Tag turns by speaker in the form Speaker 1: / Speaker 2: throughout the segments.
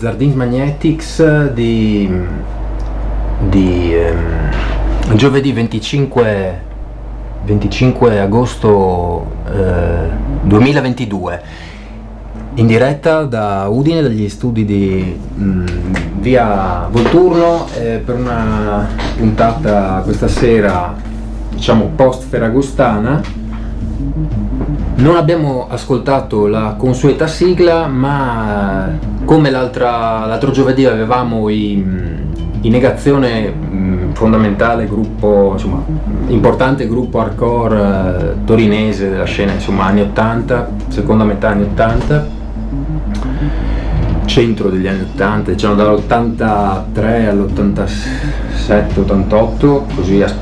Speaker 1: Zardins Magnetics di, di ehm, giovedì 25, 25 agosto eh, 2022 in diretta da Udine dagli studi di mh, mm, via Volturno eh, per una puntata questa sera diciamo post ferragostana non abbiamo ascoltato la consueta sigla ma come l'altro giovedì avevamo in, in negazione mh, fondamentale gruppo insomma importante gruppo hardcore eh, torinese della scena insomma anni 80 seconda metà anni 80 centro degli anni 80, diciamo dall'83 all'87-88, così a,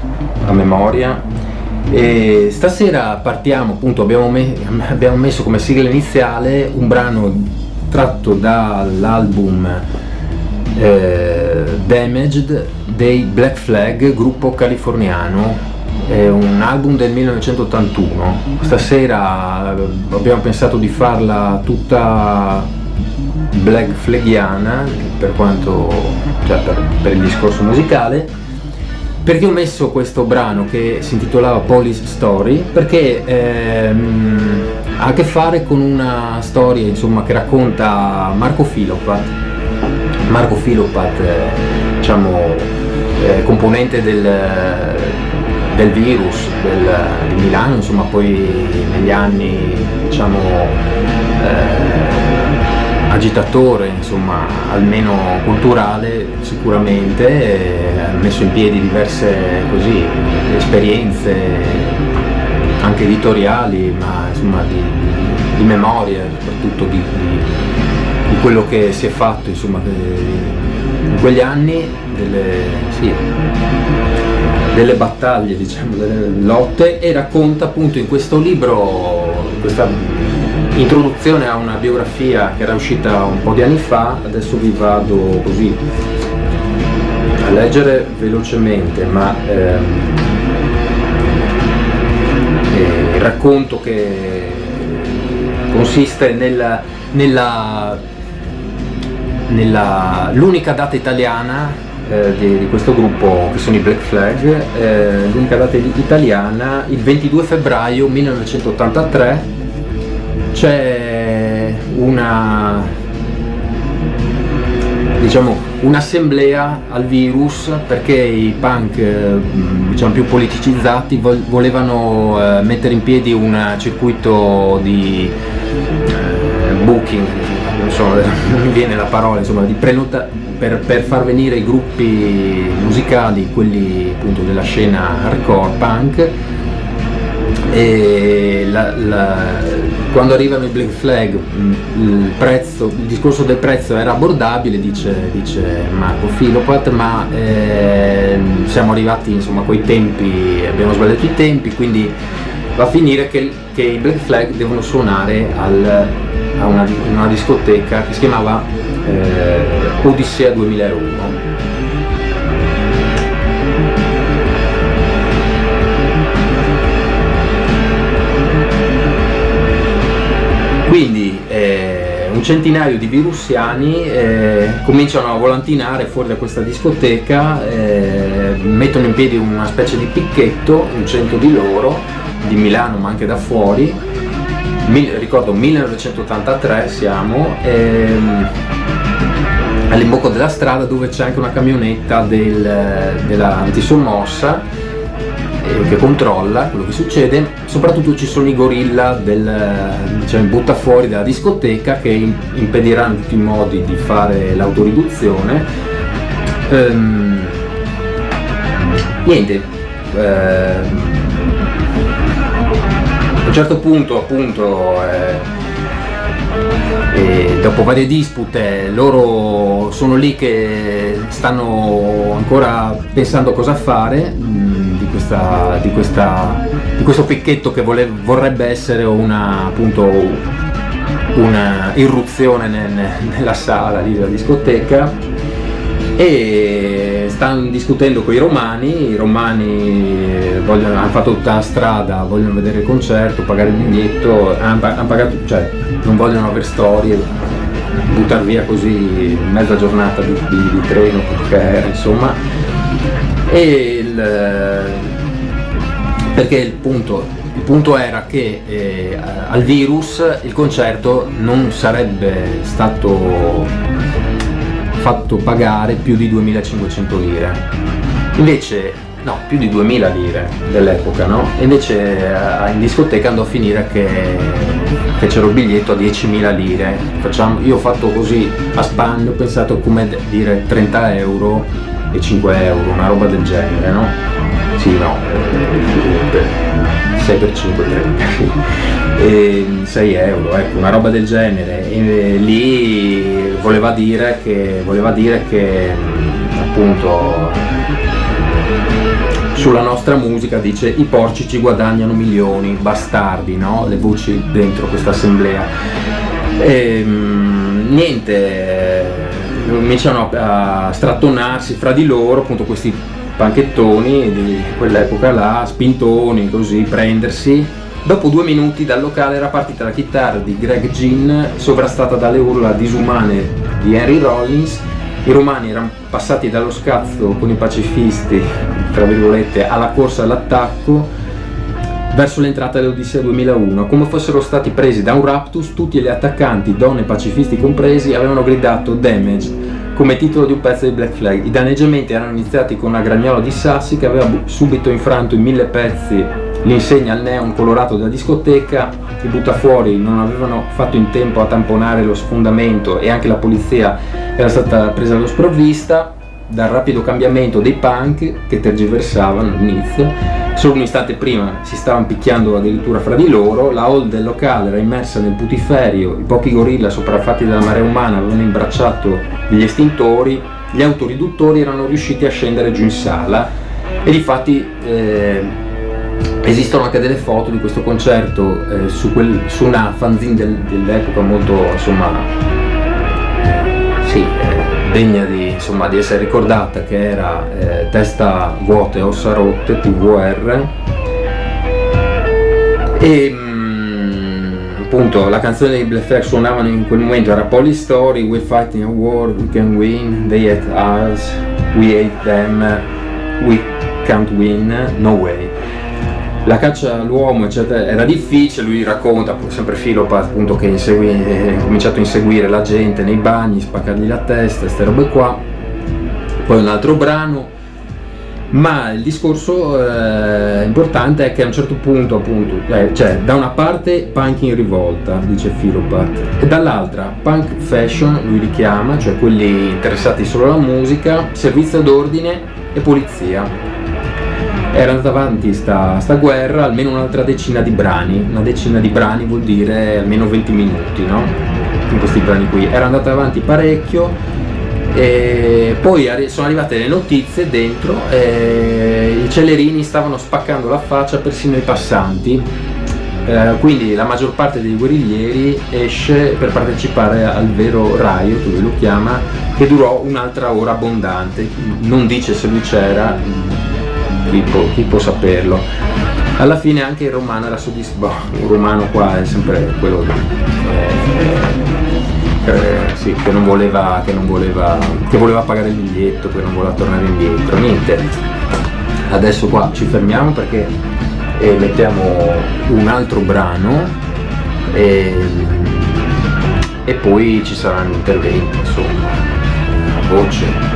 Speaker 1: a, memoria. E stasera partiamo, appunto, abbiamo, me, abbiamo, messo come sigla iniziale un brano tratto dall'album eh, Damaged dei Black Flag, gruppo californiano è un album del 1981. Stasera abbiamo pensato di farla tutta black flaghiana per quanto cioè per, per, il discorso musicale perché ho messo questo brano che si intitolava Police Story? Perché ehm, ha a che fare con una storia insomma, che racconta Marco Filopat. Marco Filopat eh, diciamo eh, componente del, del virus del, di Milano insomma poi negli anni diciamo eh, agitatore, insomma, almeno culturale sicuramente, messo in piedi diverse così, esperienze anche editoriali, ma insomma di, di, di memoria, soprattutto di, di, quello che si è fatto insomma, in quegli anni, delle, sì, delle battaglie, diciamo, delle lotte e racconta appunto in questo libro, questa introduzione a una biografia che era uscita un po' di anni fa, adesso vi vado così leggere velocemente, ma ehm, eh, il racconto che consiste nella, nella, nella l'unica data italiana eh, di, di, questo gruppo che sono i Black Flag, eh, l'unica data italiana il 22 febbraio 1983 c'è una diciamo un'assemblea al virus perché i punk eh, diciamo, più politicizzati volevano eh, mettere in piedi un circuito di eh, booking non so, non mi viene la parola insomma di prenota per, per, far venire i gruppi musicali quelli appunto della scena hardcore punk. E la, la, quando arrivano i Black Flag mm, il, prezzo, il, discorso del prezzo era abbordabile, dice, dice Marco Filopat, ma eh, siamo arrivati insomma coi tempi, abbiamo sbagliato i tempi, quindi va a finire che, che i Black Flag devono suonare al, a una, una, discoteca che si chiamava eh, Odissea 2001 un centinaio di virussiani eh, cominciano a volantinare fuori da questa discoteca, eh, mettono in piedi una specie di picchetto, un cento di loro, di Milano ma anche da fuori, Mil, ricordo 1983 siamo, ehm, all'imbocco della strada dove c'è anche una camionetta del, della antisommossa che controlla quello che succede, soprattutto ci sono i gorilla del diciamo, butta fuori dalla discoteca che impediranno in tutti i modi di fare l'autoriduzione. Ehm, niente, ehm, a un certo punto appunto eh, e dopo varie dispute loro sono lì che stanno ancora pensando cosa fare questa, di, questa, di, questo picchetto che vole, vorrebbe essere una, appunto, una irruzione nel, nella sala della discoteca. E stanno discutendo con i romani, i romani vogliono, hanno fatto tutta la strada, vogliono vedere il concerto, pagare il biglietto, hanno, hanno pagato, cioè non vogliono avere storie, buttare via così mezza giornata di, di, di treno era insomma. E il, perché il punto, il punto era che eh, al virus il concerto non sarebbe stato fatto pagare più di 2500 lire invece no, più di 2000 lire dell'epoca, no? Invece eh, in discoteca andò a finire che, c'era il biglietto a 10.000 lire. Facciamo, io ho fatto così a spanne, ho pensato come dire 30 euro e 5 euro, una roba del genere, no? Sì, no, eh, 6 per 5, 30, e 6 euro, ecco, una roba del genere. E lì voleva dire che, voleva dire che appunto sulla nostra musica dice i porci ci guadagnano milioni, bastardi, no? Le voci dentro questa assemblea. E, ehm, niente, eh, cominciano a strattonarsi fra di loro, appunto questi panchettoni di quell'epoca là, spintoni, così, prendersi. Dopo due minuti dal locale era partita la chitarra di Greg Ginn, sovrastata dalle urla disumane di Henry Rollins i romani erano passati dallo scazzo con i pacifisti, tra virgolette, alla corsa all'attacco verso l'entrata dell'Odissea 2001. Come fossero stati presi da un raptus, tutti gli attaccanti, donne e pacifisti compresi, avevano gridato Damaged come titolo di un pezzo di Black Flag. I danneggiamenti erano iniziati con una gragnola di sassi che aveva subito infranto in mille pezzi l'insegna al neon colorato della discoteca, i buttafuori non avevano fatto in tempo a tamponare lo sfondamento e anche la polizia era stata presa allo sprovvista dal rapido cambiamento dei punk che tergiversavano all'inizio. Solo un istante prima si stavano picchiando addirittura fra di loro, la hall del locale era immersa nel putiferio, i pochi gorilla sopraffatti dalla marea umana avevano imbracciato gli estintori, gli autoriduttori erano riusciti a scendere giù in sala e difatti eh, Esistono anche delle foto di questo concerto eh, su, quel, su, una fanzine del, dell'epoca molto insomma, sì, eh, degna di, insomma, di, essere ricordata che era eh, Testa vuote, ossa rotte, TVR e mh, mm, appunto la canzone di Black Flag suonavano in quel momento era Polystory, We're fighting a war, we can win, they hate us, we hate them, we can't win, no way. La caccia all'uomo eccetera, era difficile, lui racconta, sempre Filopa appunto che insegui, ha cominciato a inseguire la gente nei bagni, spaccargli la testa, queste robe qua, poi un altro brano, ma il discorso eh, importante è che a un certo punto appunto, eh, cioè da una parte punk in rivolta, dice Filopat, e dall'altra punk fashion, lui richiama, cioè quelli interessati solo alla musica, servizio d'ordine e polizia era andata avanti sta, sta, guerra almeno un'altra decina di brani, una decina di brani vuol dire almeno 20 minuti, no? In questi brani qui. Era andata avanti parecchio e poi sono arrivate le notizie dentro e i celerini stavano spaccando la faccia persino ai passanti. Eh, quindi la maggior parte dei guerriglieri esce per partecipare al vero riot, lui lo chiama, che durò un'altra ora abbondante. Non dice se lui c'era, chi può, chi può saperlo. Alla fine anche il romano era soddisfatto, boh, un romano qua è sempre quello eh, sì, che non voleva, che non voleva, che voleva pagare il biglietto, che non voleva tornare indietro, niente. Adesso qua ci fermiamo perché eh, mettiamo un altro brano e, e poi ci saranno interventi, insomma, a voce.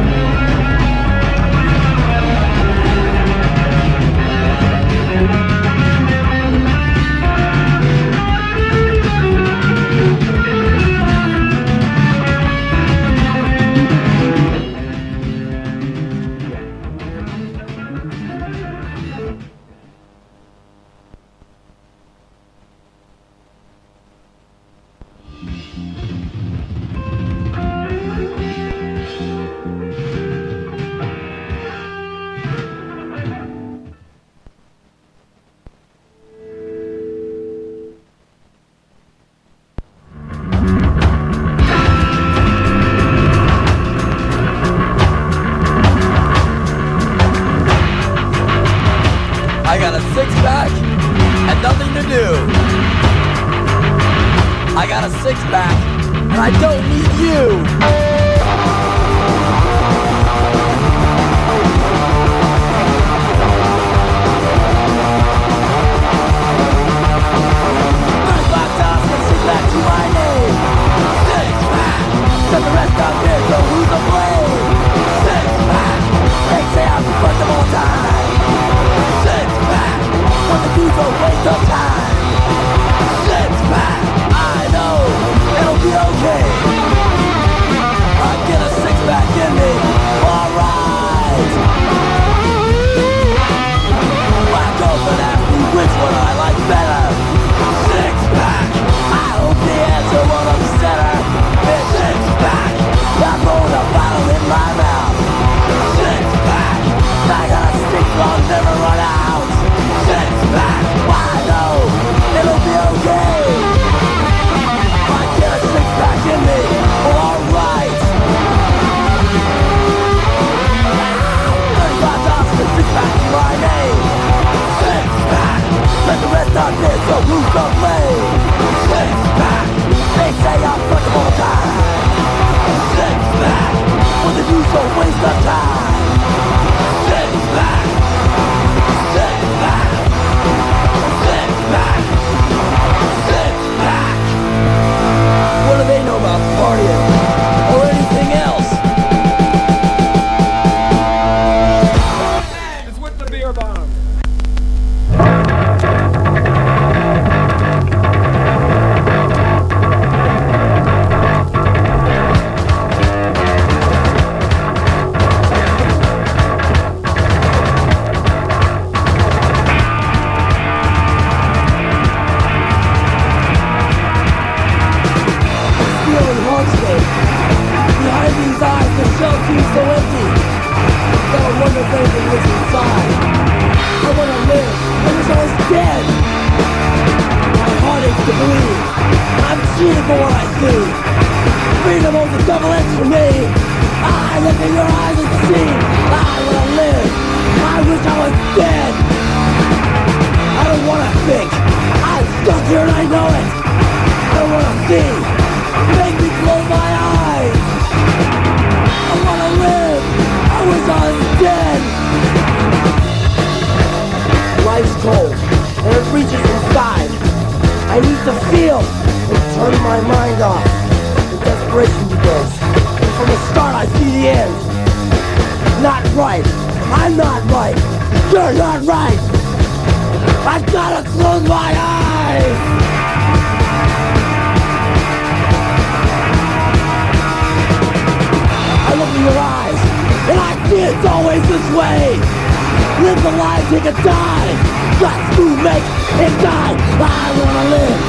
Speaker 2: awake and die. I wanna live.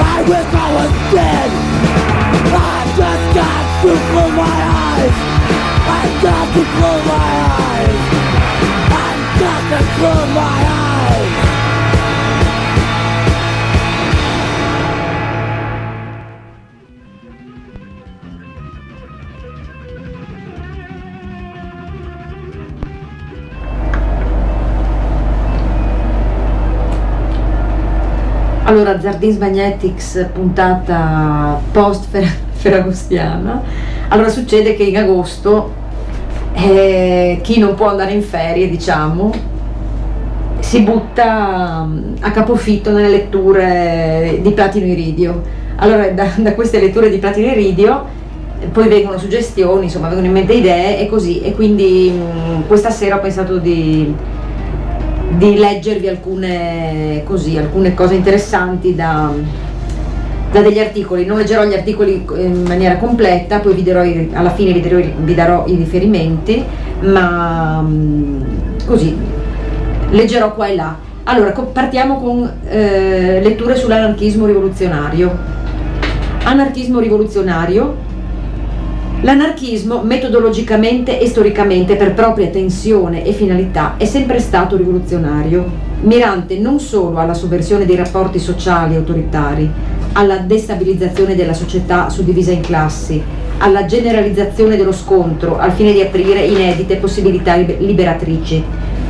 Speaker 2: I wish I was dead. I just got to close my eyes. I got to close my eyes. I got to close my eyes.
Speaker 3: Allora, Zardins Magnetics puntata post ferragostiana. Allora succede che in agosto eh, chi non può andare in ferie, diciamo, si butta mm, a capofitto nelle letture di Platino Iridio. Allora, da, da queste letture di Platino Iridio eh, poi vengono suggestioni, insomma, vengono in mente idee e così. E quindi mh, mm, questa sera ho pensato di di leggervi alcune, così, alcune cose interessanti da, da, degli articoli. Non leggerò gli articoli in maniera completa, poi vi darò, alla fine vi darò, vi darò i riferimenti, ma mm, così leggerò qua e là. Allora, partiamo con eh, letture sull'anarchismo rivoluzionario. Anarchismo rivoluzionario L'anarchismo, metodologicamente e storicamente per propria tensione e finalità, è sempre stato rivoluzionario, mirante non solo alla sovversione dei rapporti sociali autoritari, alla destabilizzazione della società suddivisa in classi, alla generalizzazione dello scontro al fine di aprire inedite possibilità liberatrici,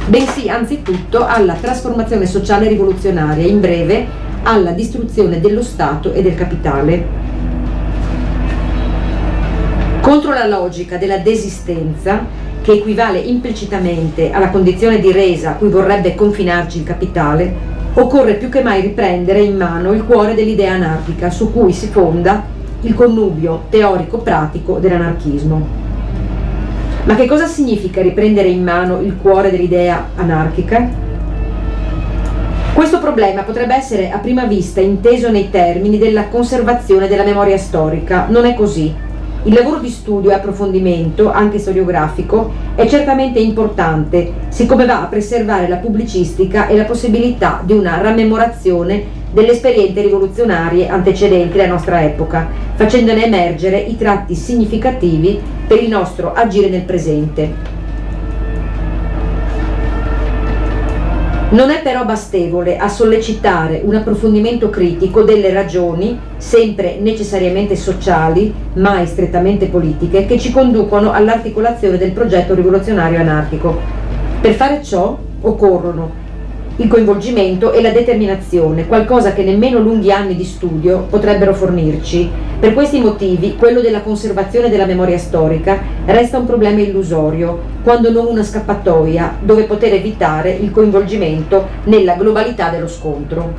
Speaker 3: bensì anzitutto alla trasformazione sociale rivoluzionaria, in breve alla distruzione dello Stato e del capitale. Contro la logica della desistenza, che equivale implicitamente alla condizione di resa a cui vorrebbe confinarci il capitale, occorre più che mai riprendere in mano il cuore dell'idea anarchica su cui si fonda il connubio teorico-pratico dell'anarchismo. Ma che cosa significa riprendere in mano il cuore dell'idea anarchica? Questo problema potrebbe essere a prima vista inteso nei termini della conservazione della memoria storica. Non è così. Il lavoro di studio e approfondimento, anche storiografico, è certamente importante, siccome va a preservare la pubblicistica e la possibilità di una rammemorazione delle esperienze rivoluzionarie antecedenti alla nostra epoca, facendone emergere i tratti significativi per il nostro agire nel presente. Non è però bastevole a sollecitare un approfondimento critico delle ragioni, sempre necessariamente sociali, mai strettamente politiche, che ci conducono all'articolazione del progetto rivoluzionario anarchico. Per fare ciò occorrono il coinvolgimento e la determinazione, qualcosa che nemmeno lunghi anni di studio potrebbero fornirci. Per questi motivi, quello della conservazione della memoria storica resta un problema illusorio, quando non una scappatoia dove poter evitare il coinvolgimento nella globalità dello scontro.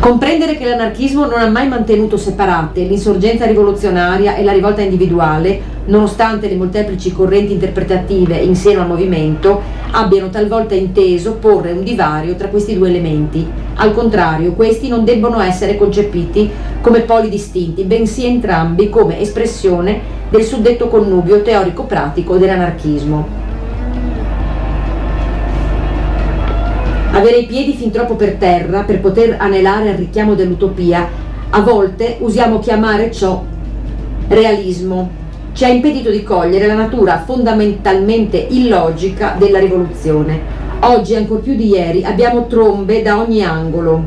Speaker 3: Comprendere che l'anarchismo non ha mai mantenuto separate l'insorgenza rivoluzionaria e la rivolta individuale, nonostante le molteplici correnti interpretative in seno al movimento abbiano talvolta inteso porre un divario tra questi due elementi. Al contrario, questi non debbono essere concepiti come poli distinti, bensì entrambi come espressione del suddetto connubio teorico-pratico dell'anarchismo. Avere i piedi fin troppo per terra per poter anelare al richiamo dell'utopia, a volte usiamo chiamare ciò realismo. Ci ha impedito di cogliere la natura fondamentalmente illogica della rivoluzione. Oggi, ancor più di ieri, abbiamo trombe da ogni angolo.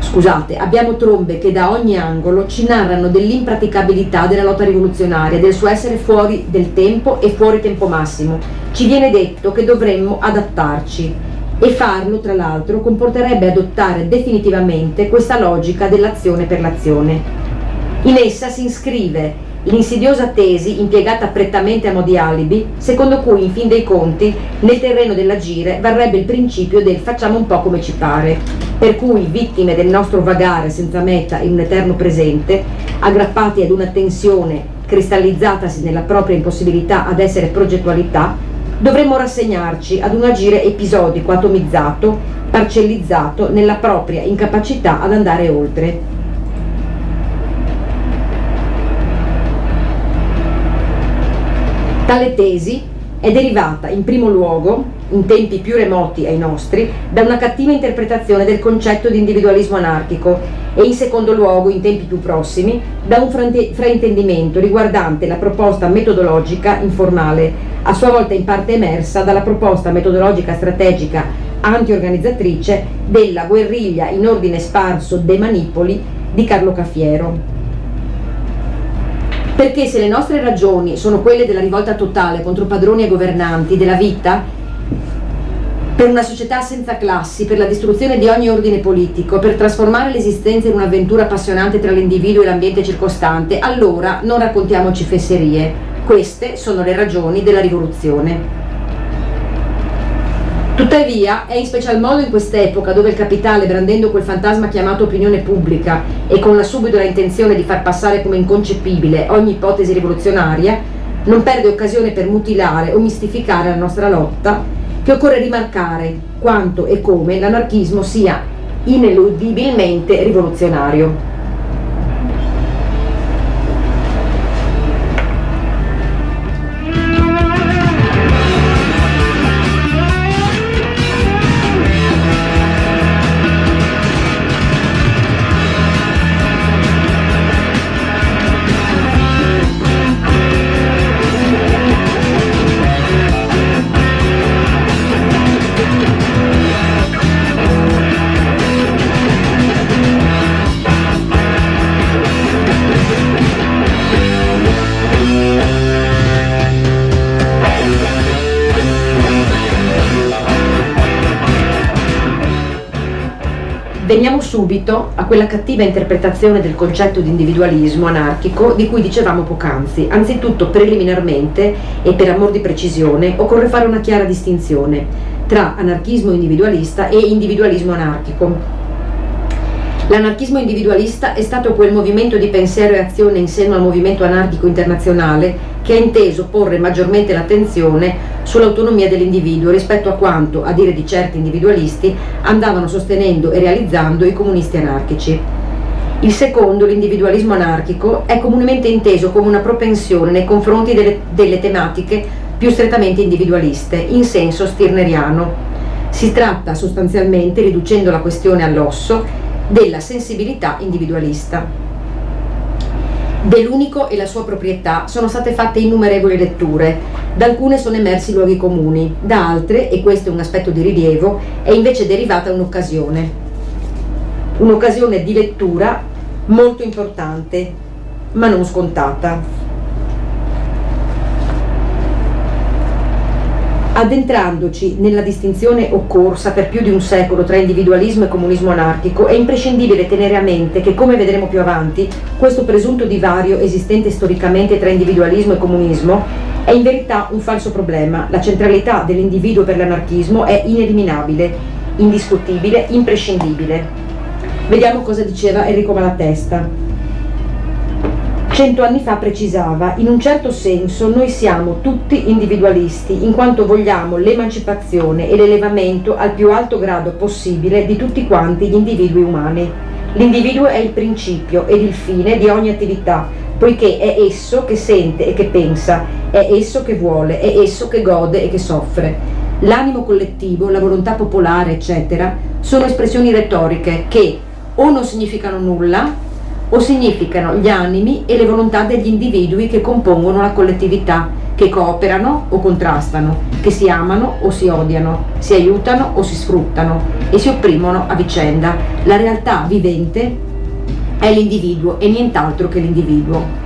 Speaker 3: Scusate, abbiamo trombe che da ogni angolo ci narrano dell'impraticabilità della lotta rivoluzionaria, del suo essere fuori del tempo e fuori tempo massimo. Ci viene detto che dovremmo adattarci e farlo, tra l'altro, comporterebbe adottare definitivamente questa logica dell'azione per l'azione. In essa si iscrive l'insidiosa tesi impiegata prettamente a mo' di alibi, secondo cui in fin dei conti nel terreno dell'agire varrebbe il principio del facciamo un po' come ci pare, per cui vittime del nostro vagare senza meta in un eterno presente, aggrappati ad una tensione cristallizzatasi nella propria impossibilità ad essere progettualità, dovremmo rassegnarci ad un agire episodico, atomizzato, parcellizzato nella propria incapacità ad andare oltre. Tale tesi è derivata in primo luogo, in tempi più remoti ai nostri, da una cattiva interpretazione del concetto di individualismo anarchico e in secondo luogo, in tempi più prossimi, da un fraintendimento riguardante la proposta metodologica informale a sua volta in parte emersa dalla proposta metodologica strategica anti-organizzatrice della guerriglia in ordine sparso De Manipoli di Carlo Caffiero. Perché se le nostre ragioni sono quelle della rivolta totale contro padroni e governanti della vita, per una società senza classi, per la distruzione di ogni ordine politico, per trasformare l'esistenza in un'avventura appassionante tra l'individuo e l'ambiente circostante, allora non raccontiamoci fesserie, queste sono le ragioni della rivoluzione. Tuttavia, è in special modo in quest'epoca dove il capitale, brandendo quel fantasma chiamato opinione pubblica e con la subdola intenzione di far passare come inconcepibile ogni ipotesi rivoluzionaria, non perde occasione per mutilare o mistificare la nostra lotta, che occorre rimarcare quanto e come l'anarchismo sia ineludibilmente rivoluzionario. Veniamo subito a quella cattiva interpretazione del concetto di individualismo anarchico di cui dicevamo poc'anzi. Anzitutto, preliminarmente e per amor di precisione, occorre fare una chiara distinzione tra anarchismo individualista e individualismo anarchico. L'anarchismo individualista è stato quel movimento di pensiero e azione in seno al movimento anarchico internazionale che ha inteso porre maggiormente l'attenzione sull'autonomia dell'individuo rispetto a quanto, a dire di certi individualisti, andavano sostenendo e realizzando i comunisti anarchici. Il secondo, l'individualismo anarchico, è comunemente inteso come una propensione nei confronti delle, delle tematiche più strettamente individualiste, in senso stirneriano. Si tratta sostanzialmente, riducendo la questione all'osso, della sensibilità individualista. Dell'unico e la sua proprietà sono state fatte innumerevoli letture, da alcune sono emersi luoghi comuni, da altre, e questo è un aspetto di rilievo, è invece derivata un'occasione. Un'occasione di lettura molto importante, ma non scontata. Addentrandoci nella distinzione occorsa per più di un secolo tra individualismo e comunismo anarchico, è imprescindibile tenere a mente che, come vedremo più avanti, questo presunto divario esistente storicamente tra individualismo e comunismo è in verità un falso problema. La centralità dell'individuo per l'anarchismo è ineliminabile, indiscutibile, imprescindibile. Vediamo cosa diceva Enrico Malatesta. Cento anni fa precisava, in un certo senso noi siamo tutti individualisti, in quanto vogliamo l'emancipazione e l'elevamento al più alto grado possibile di tutti quanti gli individui umani. L'individuo è il principio ed il fine di ogni attività, poiché è esso che sente e che pensa, è esso che vuole, è esso che gode e che soffre. L'animo collettivo, la volontà popolare, eccetera, sono espressioni retoriche che o non significano nulla, o significano gli animi e le volontà degli individui che compongono la collettività, che cooperano o contrastano, che si amano o si odiano, si aiutano o si sfruttano e si opprimono a vicenda. La realtà vivente è l'individuo e nient'altro che l'individuo.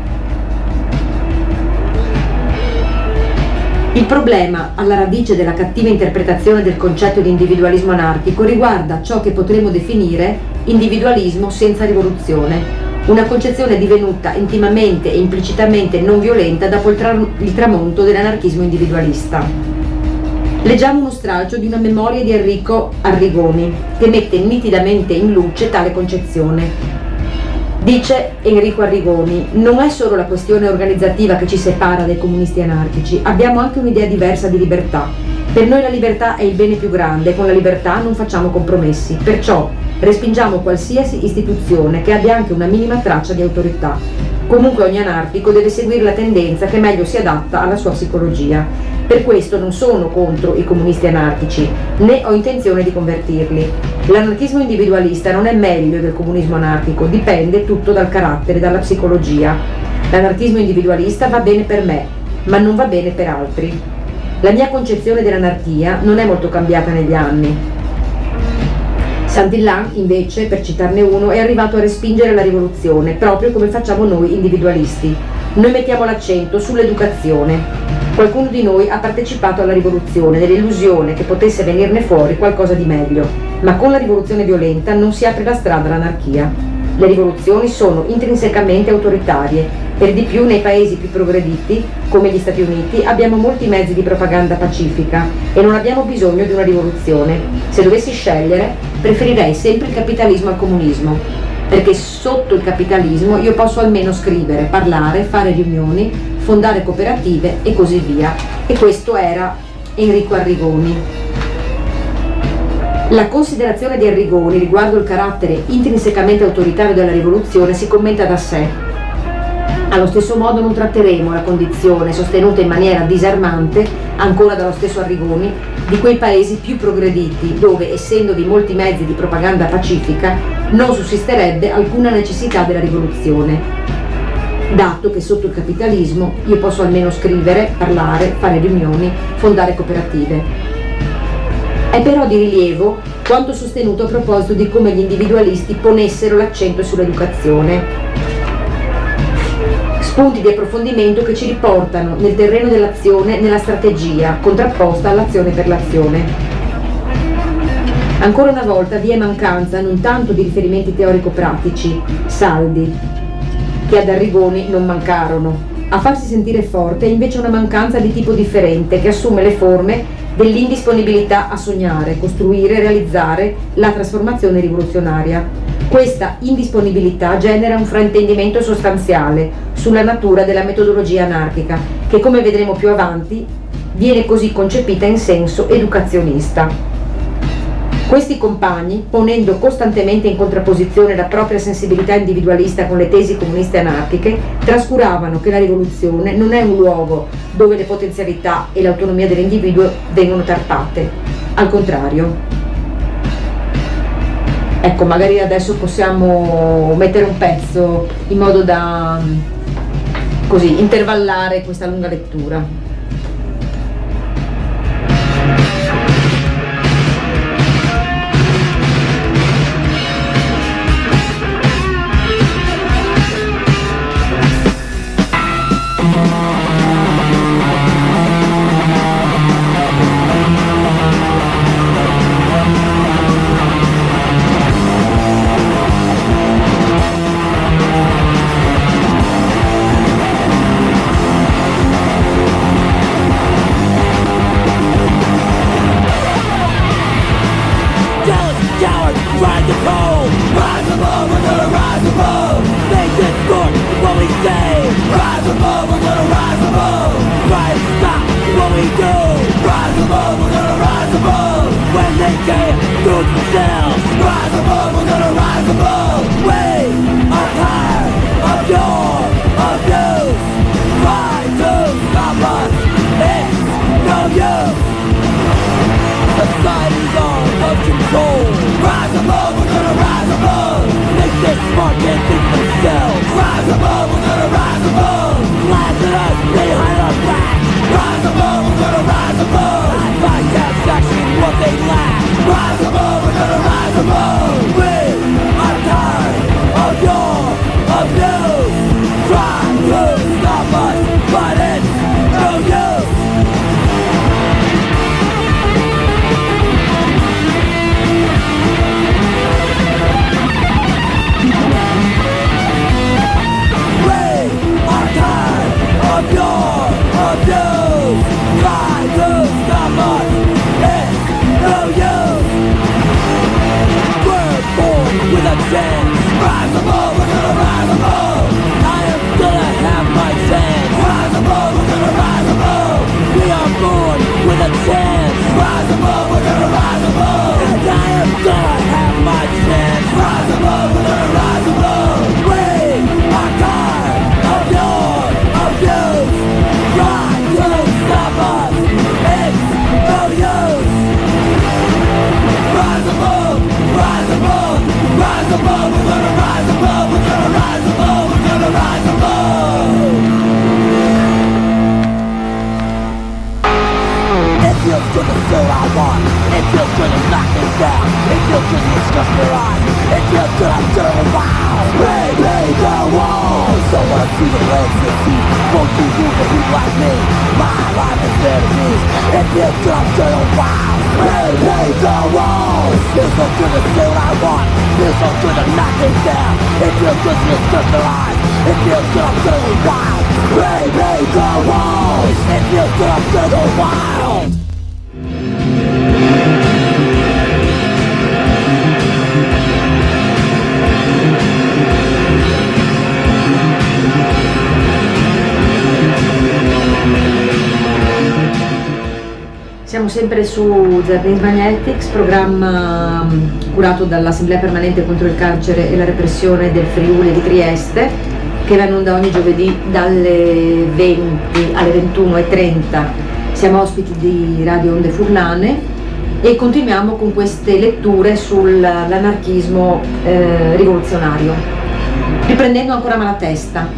Speaker 3: Il problema alla radice della cattiva interpretazione del concetto di individualismo anarchico riguarda ciò che potremmo definire individualismo senza rivoluzione, una concezione divenuta intimamente e implicitamente non violenta dopo il, tra- il tramonto dell'anarchismo individualista. Leggiamo uno stralcio di una memoria di Enrico Arrigoni che mette nitidamente in luce tale concezione. Dice Enrico Arrigoni, non è solo la questione organizzativa che ci separa dai comunisti anarchici, abbiamo anche un'idea diversa di libertà. Per noi la libertà è il bene più grande con la libertà non facciamo compromessi. Perciò Respingiamo qualsiasi istituzione che abbia anche una minima traccia di autorità. Comunque ogni anarchico deve seguire la tendenza che meglio si adatta alla sua psicologia. Per questo non sono contro i comunisti anarchici, né ho intenzione di convertirli. L'anarchismo individualista non è meglio del comunismo anarchico, dipende tutto dal carattere, dalla psicologia. L'anarchismo individualista va bene per me, ma non va bene per altri. La mia concezione dell'anarchia non è molto cambiata negli anni. Saint-Dillan, invece, per citarne uno, è arrivato a respingere la rivoluzione, proprio come facciamo noi individualisti. Noi mettiamo l'accento sull'educazione. Qualcuno di noi ha partecipato alla rivoluzione nell'illusione che potesse venirne fuori qualcosa di meglio, ma con la rivoluzione violenta non si apre la strada all'anarchia. Le rivoluzioni sono intrinsecamente autoritarie per di più nei paesi più progrediti, come gli Stati Uniti, abbiamo molti mezzi di propaganda pacifica e non abbiamo bisogno di una rivoluzione. Se dovessi scegliere, preferirei sempre il capitalismo al comunismo, perché sotto il capitalismo io posso almeno scrivere, parlare, fare riunioni, fondare cooperative e così via. E questo era Enrico Arrigoni. La considerazione di Arrigoni riguardo il carattere intrinsecamente autoritario della rivoluzione si commenta da sé allo stesso modo non tratteremo la condizione sostenuta in maniera disarmante, ancora dallo stesso Arrigoni, di quei paesi più progrediti dove, essendovi molti mezzi di propaganda pacifica, non sussisterebbe alcuna necessità della rivoluzione. Dato che sotto il capitalismo io posso almeno scrivere, parlare, fare riunioni, fondare cooperative. È però di rilievo quanto sostenuto a proposito di come gli individualisti ponessero l'accento sull'educazione spunti di approfondimento che ci riportano nel terreno dell'azione nella strategia, contrapposta all'azione per l'azione.
Speaker 2: Ancora una volta vi è mancanza non tanto di riferimenti teorico-pratici, saldi, che ad Arrigoni non mancarono. A farsi sentire forte è invece una mancanza di tipo differente che assume le forme dell'indisponibilità a sognare, costruire, realizzare la trasformazione rivoluzionaria. Questa indisponibilità genera un fraintendimento sostanziale sulla natura della metodologia anarchica, che come vedremo più avanti viene così concepita in senso educazionista. Questi compagni, ponendo costantemente in contrapposizione la propria sensibilità individualista con le tesi comuniste anarchiche, trascuravano che la rivoluzione non è un luogo dove le potenzialità e l'autonomia dell'individuo vengono tarpate. Al contrario. Ecco, magari adesso possiamo mettere un pezzo in modo da così intervallare questa lunga lettura. Sempre su Zernis Magnetics, programma mm, curato dall'Assemblea Permanente contro il carcere e la repressione del Friuli di Trieste, che va in onda ogni giovedì dalle 20 alle 21.30. Siamo ospiti di Radio Onde Furlane e continuiamo con queste letture sull'anarchismo eh, rivoluzionario. Riprendendo ancora Malatesta,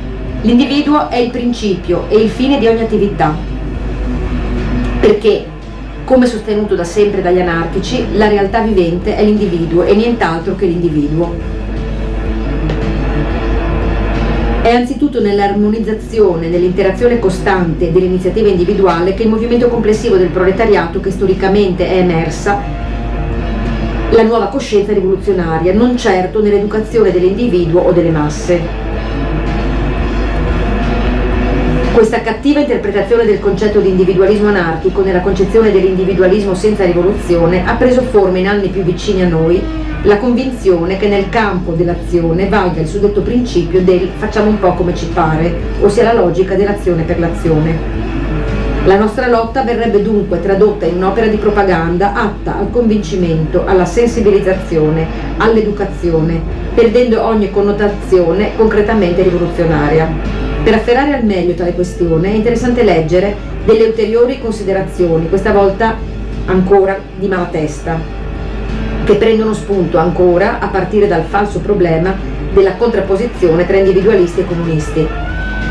Speaker 2: l'individuo è il principio e il fine di ogni attività, perché come sostenuto da sempre dagli anarchici, la realtà vivente è l'individuo e nient'altro che l'individuo. È anzitutto nell'armonizzazione, nell'interazione costante dell'iniziativa individuale che il movimento complessivo del proletariato, che storicamente è emersa,
Speaker 3: la nuova coscienza rivoluzionaria, non certo nell'educazione dell'individuo o delle masse. Questa cattiva interpretazione del concetto di individualismo anarchico nella concezione dell'individualismo senza rivoluzione ha preso forma in anni più vicini a noi la convinzione che nel campo dell'azione valga il suddetto principio del facciamo un po' come ci pare, ossia la logica dell'azione per l'azione. La nostra lotta verrebbe dunque tradotta in un'opera di propaganda atta al convincimento, alla sensibilizzazione, all'educazione, perdendo ogni connotazione concretamente rivoluzionaria. Per afferrare al meglio tale questione è interessante leggere delle ulteriori considerazioni, questa volta ancora di Malatesta, che prendono spunto ancora a partire dal falso problema della contrapposizione tra individualisti e comunisti.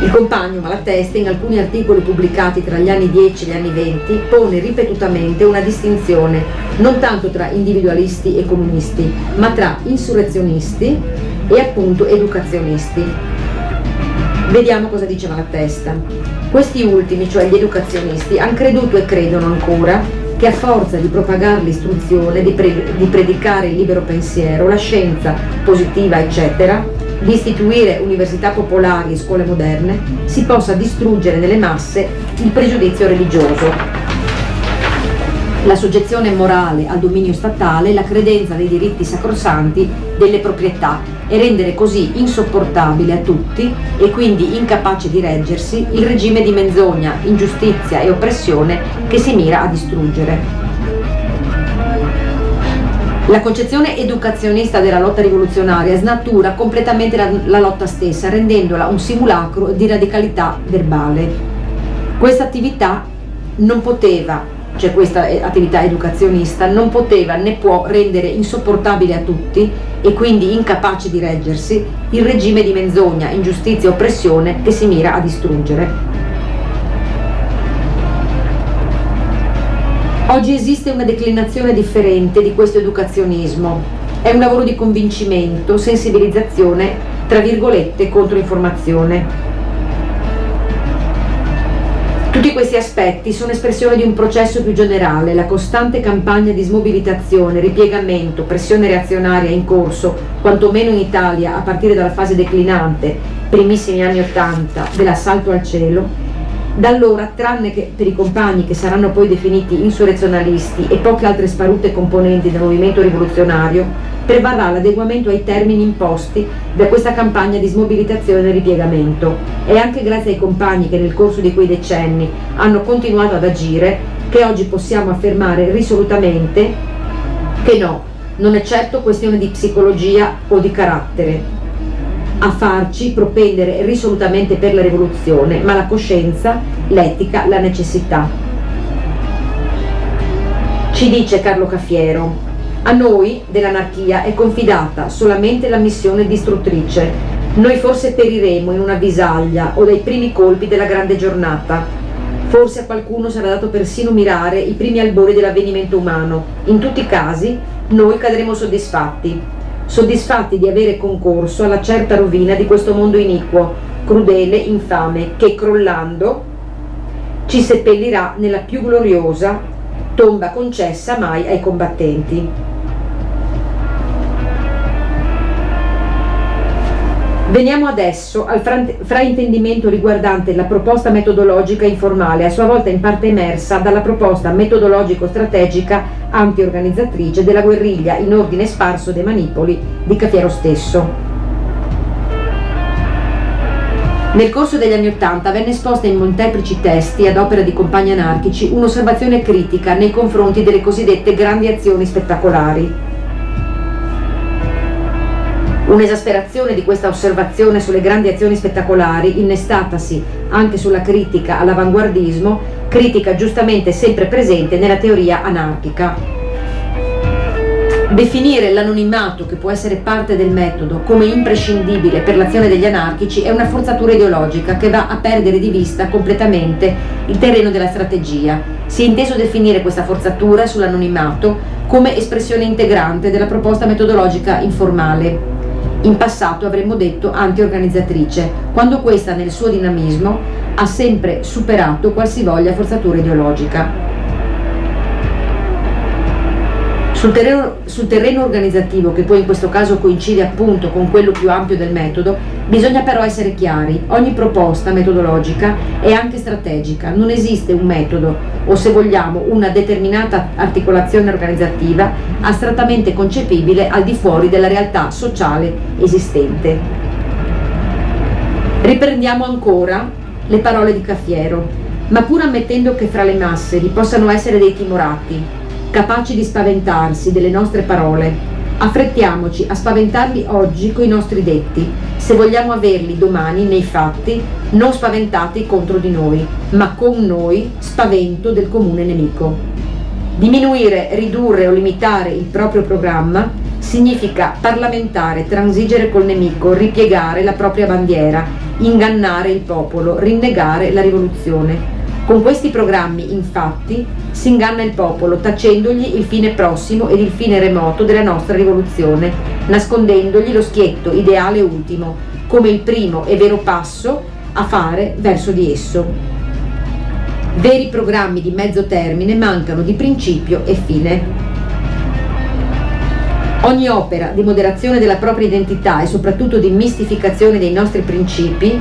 Speaker 3: Il compagno Malatesta, in alcuni articoli pubblicati tra gli anni 10 e gli anni 20, pone ripetutamente una distinzione non tanto tra individualisti e comunisti, ma tra insurrezionisti e appunto educazionisti. Vediamo cosa dice Malatesta. Questi ultimi, cioè gli educazionisti, hanno creduto e credono ancora che a forza di propagare l'istruzione, di, pre- di predicare il libero pensiero, la scienza positiva, eccetera, di istituire università popolari e scuole moderne, si possa distruggere nelle masse il pregiudizio religioso, la soggezione morale al dominio statale, la credenza dei diritti sacrosanti delle proprietà e rendere così insopportabile a tutti e quindi incapace di reggersi il regime di menzogna, ingiustizia e oppressione che si mira a distruggere. La concezione educazionista della lotta rivoluzionaria snatura completamente la, la lotta stessa, rendendola un simulacro di radicalità verbale. Questa attività non poteva cioè questa attività educazionista, non poteva né può rendere insopportabile a tutti e quindi incapace di reggersi il regime di menzogna, ingiustizia e oppressione che si mira a distruggere. Oggi esiste una declinazione differente di questo educazionismo. È un lavoro di convincimento, sensibilizzazione, tra virgolette, contro informazione. Tutti questi aspetti sono espressione di un processo più generale, la costante campagna di smobilitazione, ripiegamento, pressione reazionaria in corso, quantomeno in Italia a partire dalla fase declinante, primissimi anni Ottanta, dell'assalto al cielo, da allora, tranne che per i compagni che saranno poi definiti insurrezionalisti e poche altre sparute componenti del movimento rivoluzionario, prevarrà l'adeguamento ai termini imposti da questa campagna di smobilitazione e ripiegamento. È anche grazie ai compagni che nel corso di quei decenni hanno continuato ad agire che oggi possiamo affermare risolutamente che no, non è certo questione di psicologia o di carattere a farci propendere risolutamente per la rivoluzione, ma la coscienza, l'etica, la necessità. Ci dice Carlo Caffiero, a noi dell'anarchia è confidata solamente la missione distruttrice. Noi forse periremo in una visaglia o dai primi colpi della grande giornata. Forse a qualcuno sarà dato persino mirare i primi albori dell'avvenimento umano. In tutti i casi noi cadremo soddisfatti. Soddisfatti di avere concorso alla certa rovina di questo mondo iniquo, crudele, infame, che crollando ci seppellirà nella più gloriosa tomba concessa mai ai combattenti. Veniamo adesso al fraintendimento riguardante la proposta metodologica informale, a sua volta in parte emersa dalla proposta metodologico-strategica anti-organizzatrice della guerriglia in ordine sparso dei manipoli di Cafiero stesso. Nel corso degli anni Ottanta venne esposta in molteplici testi ad opera di compagni anarchici un'osservazione critica nei confronti delle cosiddette grandi azioni spettacolari Un'esasperazione di questa osservazione sulle grandi azioni spettacolari, innestatasi anche sulla critica all'avanguardismo, critica giustamente sempre presente nella teoria anarchica. Definire l'anonimato, che può essere parte del metodo, come imprescindibile per l'azione degli anarchici è una forzatura ideologica che va a perdere di vista completamente il terreno della strategia. Si è inteso definire questa forzatura sull'anonimato come espressione integrante della proposta metodologica informale, in passato avremmo detto anti-organizzatrice, quando questa nel suo dinamismo ha sempre superato qualsivoglia forzatura ideologica. Sul terreno, sul terreno, organizzativo, che poi in questo caso coincide appunto con quello più ampio del metodo, bisogna però essere chiari. Ogni proposta metodologica è anche strategica. Non esiste un metodo o se vogliamo una determinata articolazione organizzativa astrattamente concepibile al di fuori della realtà sociale esistente. Riprendiamo ancora le parole di Caffiero, ma pur ammettendo che fra le masse vi possano essere dei timorati, capaci di spaventarsi delle nostre parole. Affrettiamoci a spaventarli oggi coi nostri detti, se vogliamo averli domani nei fatti, non spaventati contro di noi, ma con noi spavento del comune nemico. Diminuire, ridurre o limitare il proprio programma significa parlamentare, transigere col nemico, ripiegare la propria bandiera, ingannare il popolo, rinnegare la rivoluzione. Con questi programmi, infatti, si inganna il popolo, tacendogli il fine prossimo ed il fine remoto della nostra rivoluzione, nascondendogli lo schietto ideale ultimo, come il primo e vero passo a fare verso di esso. Veri programmi di mezzo termine mancano di principio e fine. Ogni opera di moderazione della propria identità e soprattutto di mistificazione dei nostri principi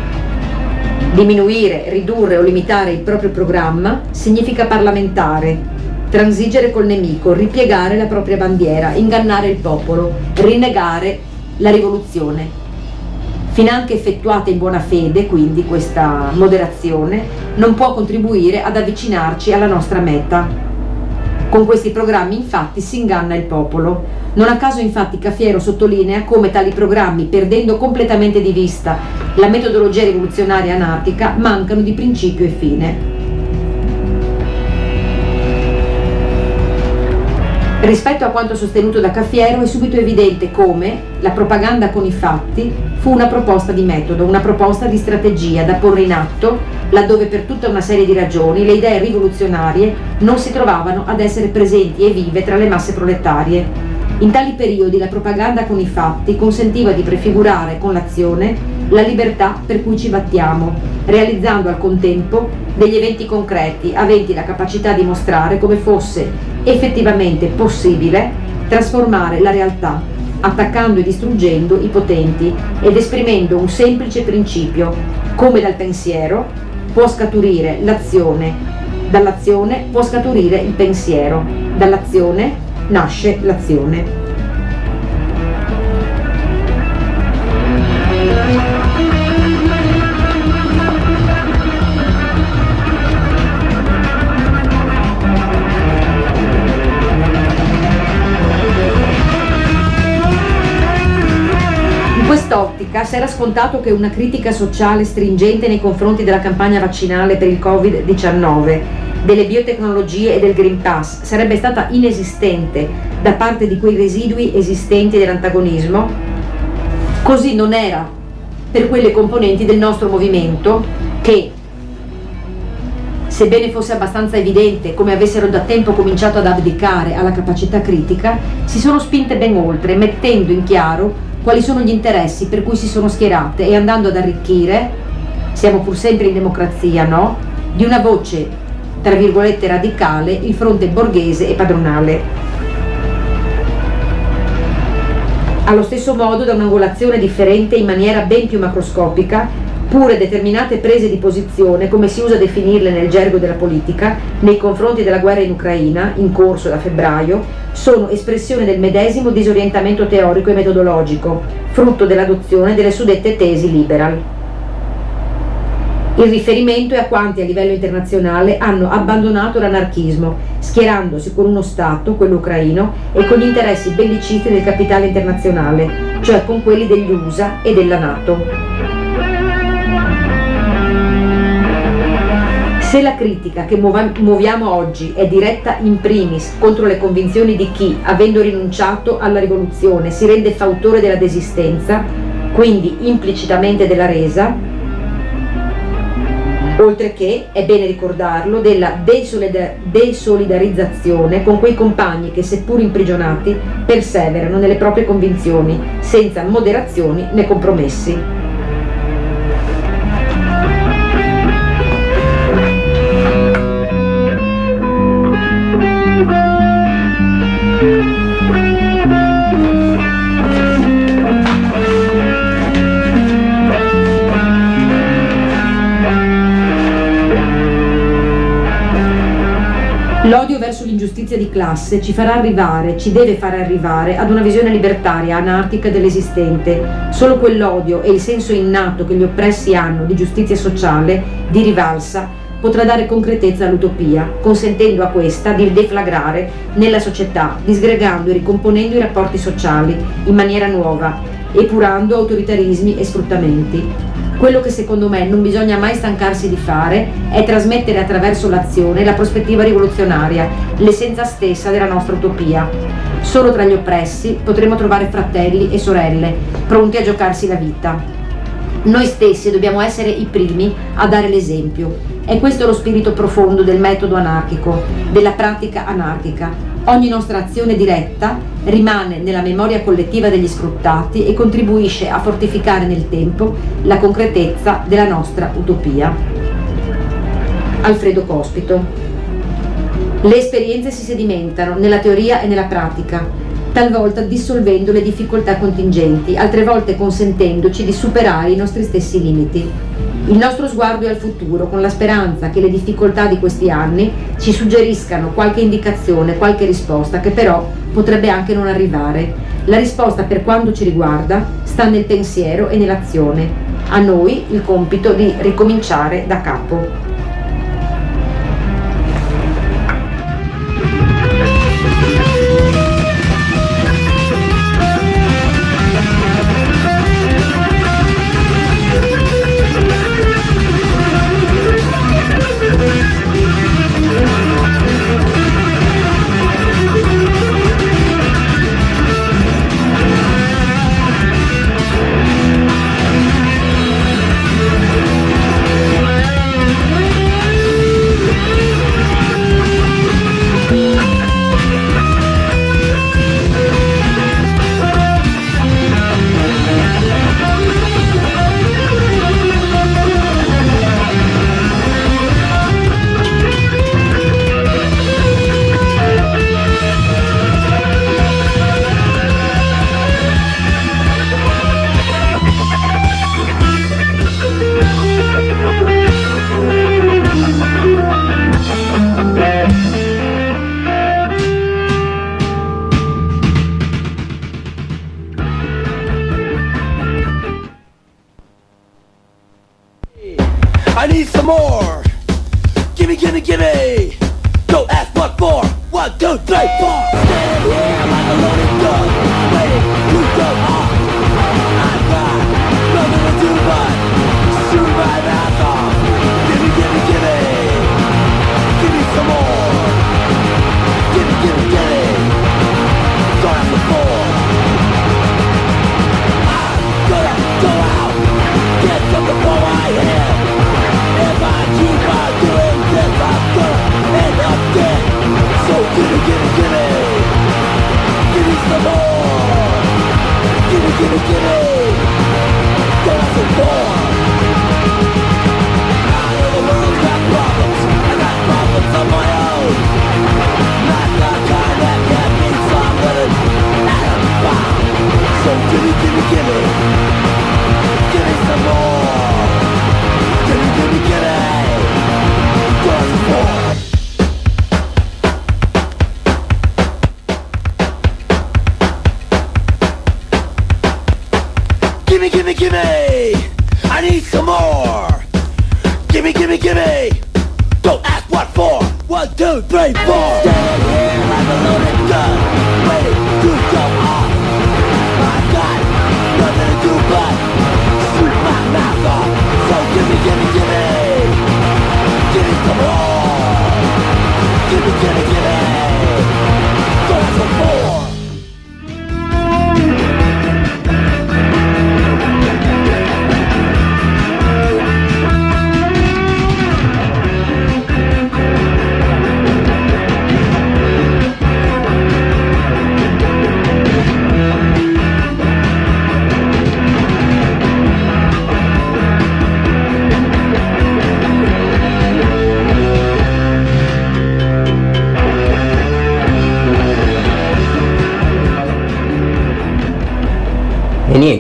Speaker 3: Diminuire, ridurre o limitare il proprio programma significa parlamentare, transigere col nemico, ripiegare la propria bandiera, ingannare il popolo, rinnegare la rivoluzione. Finanche effettuata in buona fede, quindi questa moderazione, non può contribuire ad avvicinarci alla nostra meta. Con questi programmi infatti si inganna il popolo. Non a caso infatti Caffiero sottolinea come tali programmi, perdendo completamente di vista la metodologia rivoluzionaria anarchica, mancano di principio e fine. Rispetto a quanto sostenuto da Caffiero è subito evidente come la propaganda con i fatti fu una proposta di metodo, una proposta di strategia da porre in atto laddove per tutta una serie di ragioni le idee rivoluzionarie non si trovavano ad essere presenti e vive tra le masse proletarie. In tali periodi la propaganda con i fatti consentiva di prefigurare con l'azione la libertà per cui ci battiamo, realizzando al contempo degli eventi concreti aventi la capacità di mostrare come fosse effettivamente possibile trasformare la realtà, attaccando e distruggendo i potenti ed esprimendo un semplice principio, come dal pensiero può scaturire l'azione, dall'azione può scaturire il pensiero, dall'azione nasce l'azione. Quest'ottica si era scontato che una critica sociale stringente nei confronti della campagna vaccinale per il Covid-19, delle biotecnologie e del Green Pass sarebbe stata inesistente da parte di quei residui esistenti dell'antagonismo, così non era per quelle componenti del nostro movimento che, sebbene fosse abbastanza evidente come avessero da tempo cominciato ad abdicare alla capacità critica, si sono spinte ben oltre, mettendo in chiaro quali sono gli interessi per cui si sono schierate e andando ad arricchire, siamo pur sempre in democrazia, no? Di una voce, tra virgolette, radicale, il fronte borghese e padronale. Allo stesso modo, da un'angolazione differente in maniera ben più macroscopica, pure determinate prese di posizione, come si usa definirle nel gergo della politica, nei confronti della guerra in Ucraina, in corso da febbraio, sono espressione del medesimo disorientamento teorico e metodologico, frutto dell'adozione delle suddette tesi liberal. Il riferimento è a quanti a livello internazionale hanno abbandonato l'anarchismo, schierandosi con uno Stato, quello ucraino, e con gli interessi bellicisti del capitale internazionale, cioè con quelli degli USA e della Nato. Se la critica che muoviamo oggi è diretta in primis contro le convinzioni di chi, avendo rinunciato alla rivoluzione, si rende fautore della desistenza, quindi implicitamente della resa, oltre che, è bene ricordarlo, della desolidarizzazione con quei compagni che, seppur imprigionati, perseverano nelle proprie convinzioni, senza moderazioni né compromessi. Giustizia di classe ci farà arrivare, ci deve fare arrivare ad una visione libertaria, anarchica dell'esistente. Solo quell'odio e il senso innato che gli oppressi hanno di giustizia sociale, di rivalsa, potrà dare concretezza all'utopia, consentendo a questa di deflagrare nella società, disgregando e ricomponendo i rapporti sociali in maniera nuova, epurando autoritarismi e sfruttamenti. Quello che secondo me non bisogna mai stancarsi di fare è trasmettere attraverso l'azione la prospettiva rivoluzionaria, l'essenza stessa della nostra utopia. Solo tra gli oppressi potremo trovare fratelli e sorelle, pronti a giocarsi la vita. Noi stessi dobbiamo essere i primi a dare l'esempio. È questo lo spirito profondo del metodo anarchico, della pratica anarchica, Ogni nostra azione diretta rimane nella memoria collettiva degli sfruttati e contribuisce a fortificare nel tempo la concretezza della nostra utopia. Alfredo Cospito. Le esperienze si sedimentano nella teoria e nella pratica, talvolta dissolvendo le difficoltà contingenti, altre volte consentendoci di superare i nostri stessi limiti. Il nostro sguardo è al futuro, con la speranza che le difficoltà di questi anni ci suggeriscano qualche indicazione, qualche risposta, che però potrebbe anche non arrivare. La risposta per quanto ci riguarda sta nel pensiero e nell'azione. A noi il compito di ricominciare da capo.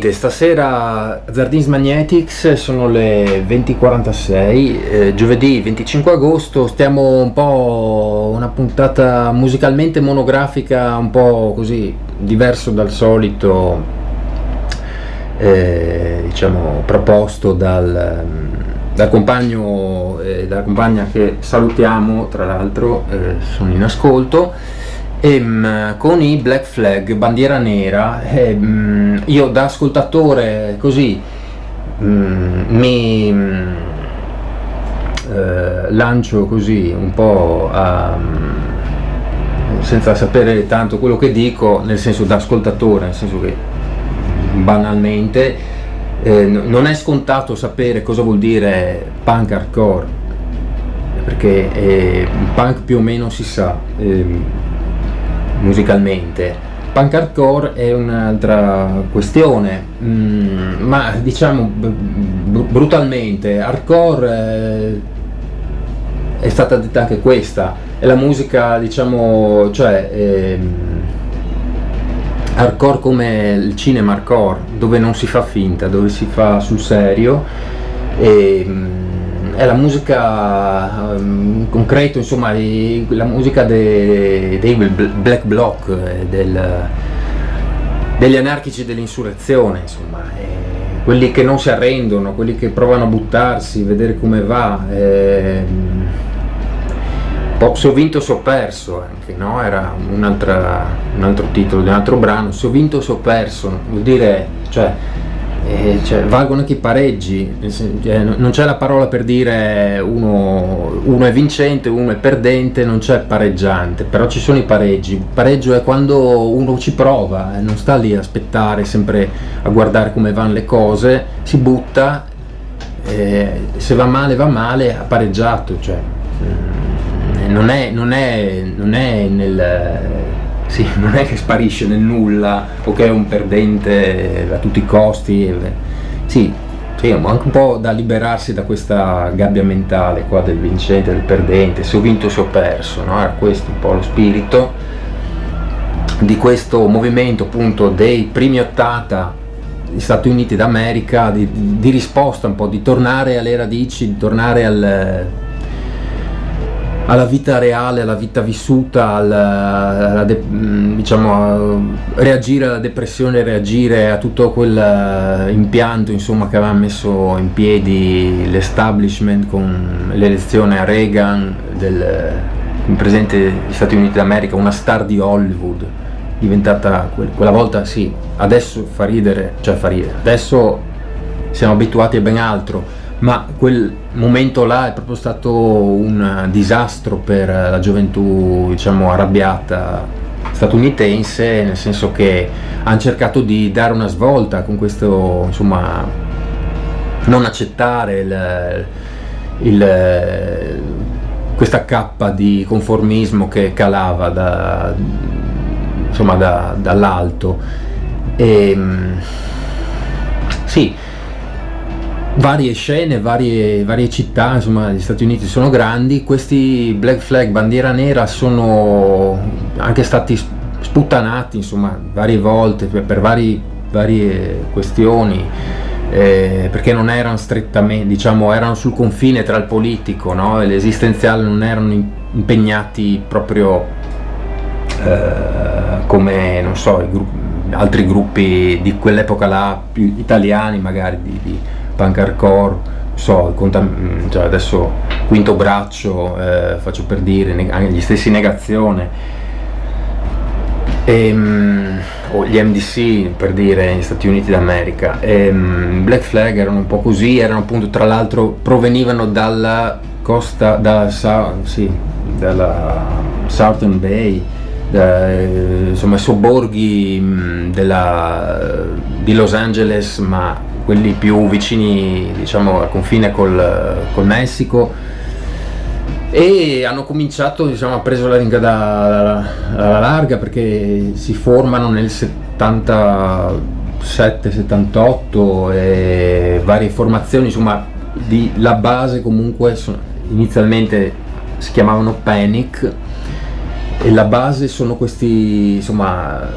Speaker 1: Niente, stasera Zardins Magnetics sono le 20.46, eh, giovedì 25 agosto, stiamo un po' una puntata musicalmente monografica, un po' così diverso dal solito, eh, diciamo proposto dal, dal compagno e eh, dalla compagna che salutiamo, tra l'altro eh, sono in ascolto. E, mh, con i Black Flag, bandiera nera, e, mh, io da ascoltatore così mh, mi eh, lancio così un po' a, senza sapere tanto quello che dico, nel senso da ascoltatore, nel senso che banalmente eh, non è scontato sapere cosa vuol dire punk hardcore, perché eh, punk più o meno si sa. Eh, musicalmente. Punk hardcore è un'altra questione, mm, ma diciamo b- brutalmente, hardcore eh, è stata detta anche questa, è la musica diciamo, cioè eh, hardcore come il cinema hardcore, dove non si fa finta, dove si fa sul serio. E, mm, è la musica um, concreto, insomma, la musica dei, dei black bloc, eh, del, degli anarchici dell'insurrezione, insomma, quelli che non si arrendono, quelli che provano a buttarsi, vedere come va. Eh, se ho vinto se perso anche, no? Era un, un altro titolo di un altro brano, se ho vinto se perso, vuol dire, cioè, eh, cioè, valgono anche i pareggi, cioè, non c'è la parola per dire uno, uno, è vincente, uno è perdente, non c'è pareggiante, però ci sono i pareggi. Il pareggio è quando uno ci prova, eh, non sta lì a aspettare sempre a guardare come vanno le cose, si butta, eh, se va male va male, ha pareggiato. Cioè, mm, non, è, non, è, non è nel sì, non è che sparisce nel nulla o che è un perdente a tutti i costi. Sì, sì, anche un po' da liberarsi da questa gabbia mentale qua del vincente, del perdente, se ho vinto se ho perso, no? Era questo un po' lo spirito di questo movimento appunto dei primi 80 gli Stati Uniti d'America di, di risposta un po' di tornare alle radici, di tornare al alla vita reale, alla vita vissuta, alla, de, mm, diciamo, reagire alla depressione, reagire a tutto quel eh, impianto insomma, che aveva messo in piedi l'establishment con l'elezione a Reagan del presente degli Stati Uniti d'America, una star di Hollywood, diventata quella volta sì, adesso fa ridere, cioè fa ridere, adesso siamo abituati a ben altro ma quel momento là è proprio stato un disastro per la gioventù diciamo arrabbiata statunitense nel senso che hanno cercato di dare una svolta con questo insomma non accettare il, il, questa cappa di conformismo che calava da, insomma, da, dall'alto. E, ehm, sì varie scene, varie, varie, città, insomma gli Stati Uniti sono grandi, questi Black Flag, bandiera nera, sono anche stati sputtanati insomma varie volte per, per vari, varie questioni. Eh, perché non erano strettamente, diciamo, erano sul confine tra il politico no? e l'esistenziale, non erano impegnati proprio eh, come, non so, gruppi, altri gruppi di quell'epoca là, più italiani magari, di, di punk hardcore, so, mm, cioè adesso quinto braccio, eh, faccio per dire, anche gli stessi negazione, e, um, o gli MDC per dire negli Stati Uniti d'America, e, um, Black Flag erano un po' così, erano appunto tra l'altro provenivano dalla costa, da, sì, dalla Southern Bay, da, insomma sobborghi mm, della, di Los Angeles ma quelli più vicini diciamo al confine col, col Messico. E hanno cominciato, diciamo, ha preso la ringa alla larga perché si formano nel 77-78 e varie formazioni, insomma, di, la base comunque inizialmente si chiamavano Panic e la base sono questi, insomma,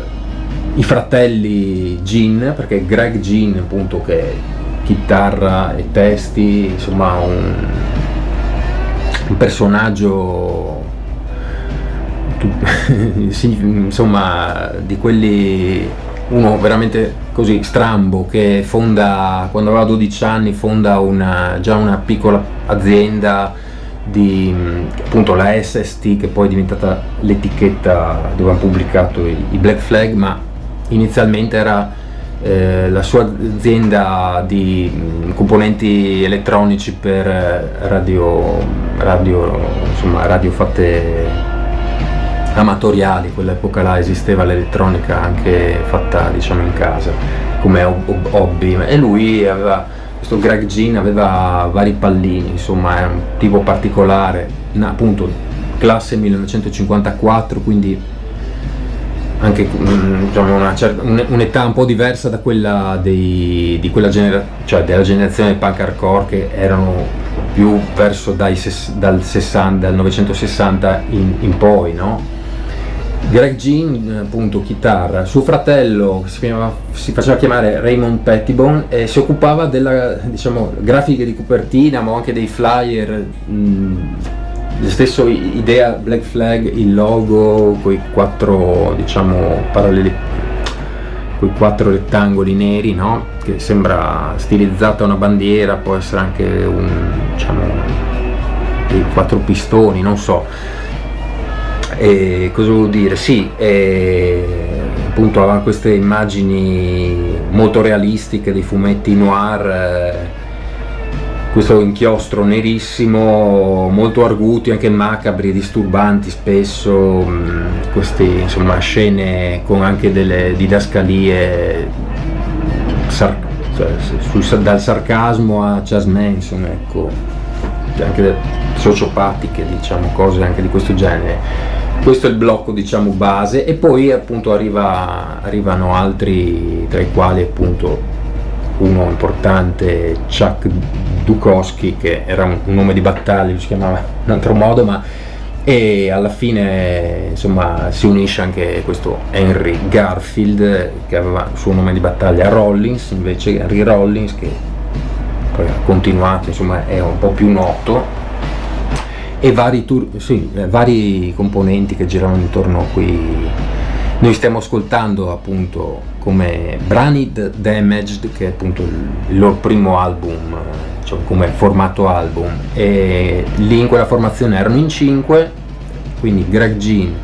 Speaker 1: i fratelli Gin, perché Greg Gin appunto che è chitarra e testi, insomma un, un personaggio insomma di quelli uno veramente così strambo che fonda quando aveva 12 anni fonda una, già una piccola azienda di appunto la SST che poi è diventata l'etichetta dove hanno pubblicato i, i Black Flag ma inizialmente era eh, la sua azienda di mh, componenti elettronici per eh, radio, radio, insomma, radio fatte amatoriali, quell'epoca là esisteva l'elettronica anche fatta diciamo in casa come hobby. E lui aveva questo Greg Jean aveva vari pallini insomma era un tipo particolare appunto classe 1954 quindi anche mm, diciamo, una un'età un po' diversa da quella dei, quella genera, cioè della generazione punk hardcore che erano più verso dai, dal, 60, dal 960 in, in poi no? Greg Jean, appunto, chitarra, suo fratello si, chiamava, si, faceva chiamare Raymond Pettibone e si occupava della diciamo, grafica di copertina ma anche dei flyer, mh, la stessa idea Black Flag, il logo, quei quattro diciamo paralleli, quei quattro rettangoli neri, no? che sembra stilizzata una bandiera, può essere anche un diciamo dei quattro pistoni, non so e cosa vuol dire? Sì, eh, appunto aveva queste immagini molto realistiche dei fumetti noir, eh, questo inchiostro nerissimo, molto arguti, anche macabri, disturbanti spesso, mm, queste insomma, scene con anche delle didascalie sar- cioè, sul, dal sarcasmo a Charles Manson, ecco, anche sociopatiche, diciamo, cose anche di questo genere. Questo è il blocco diciamo base e poi appunto arriva, arrivano altri tra i quali appunto uno importante Chuck Dukowski che era un, un nome di battaglia si chiamava in un altro modo ma e alla fine insomma si unisce anche questo Henry Garfield che aveva il suo nome di battaglia Rollins invece Henry Rollins che poi ha continuato insomma è un po' più noto e vari, tur- sì, vari componenti che girano intorno qui. Noi stiamo ascoltando appunto come brani Damaged, che è appunto il loro primo album, cioè come formato album, e lì in quella formazione erano in cinque, quindi Greg Jean,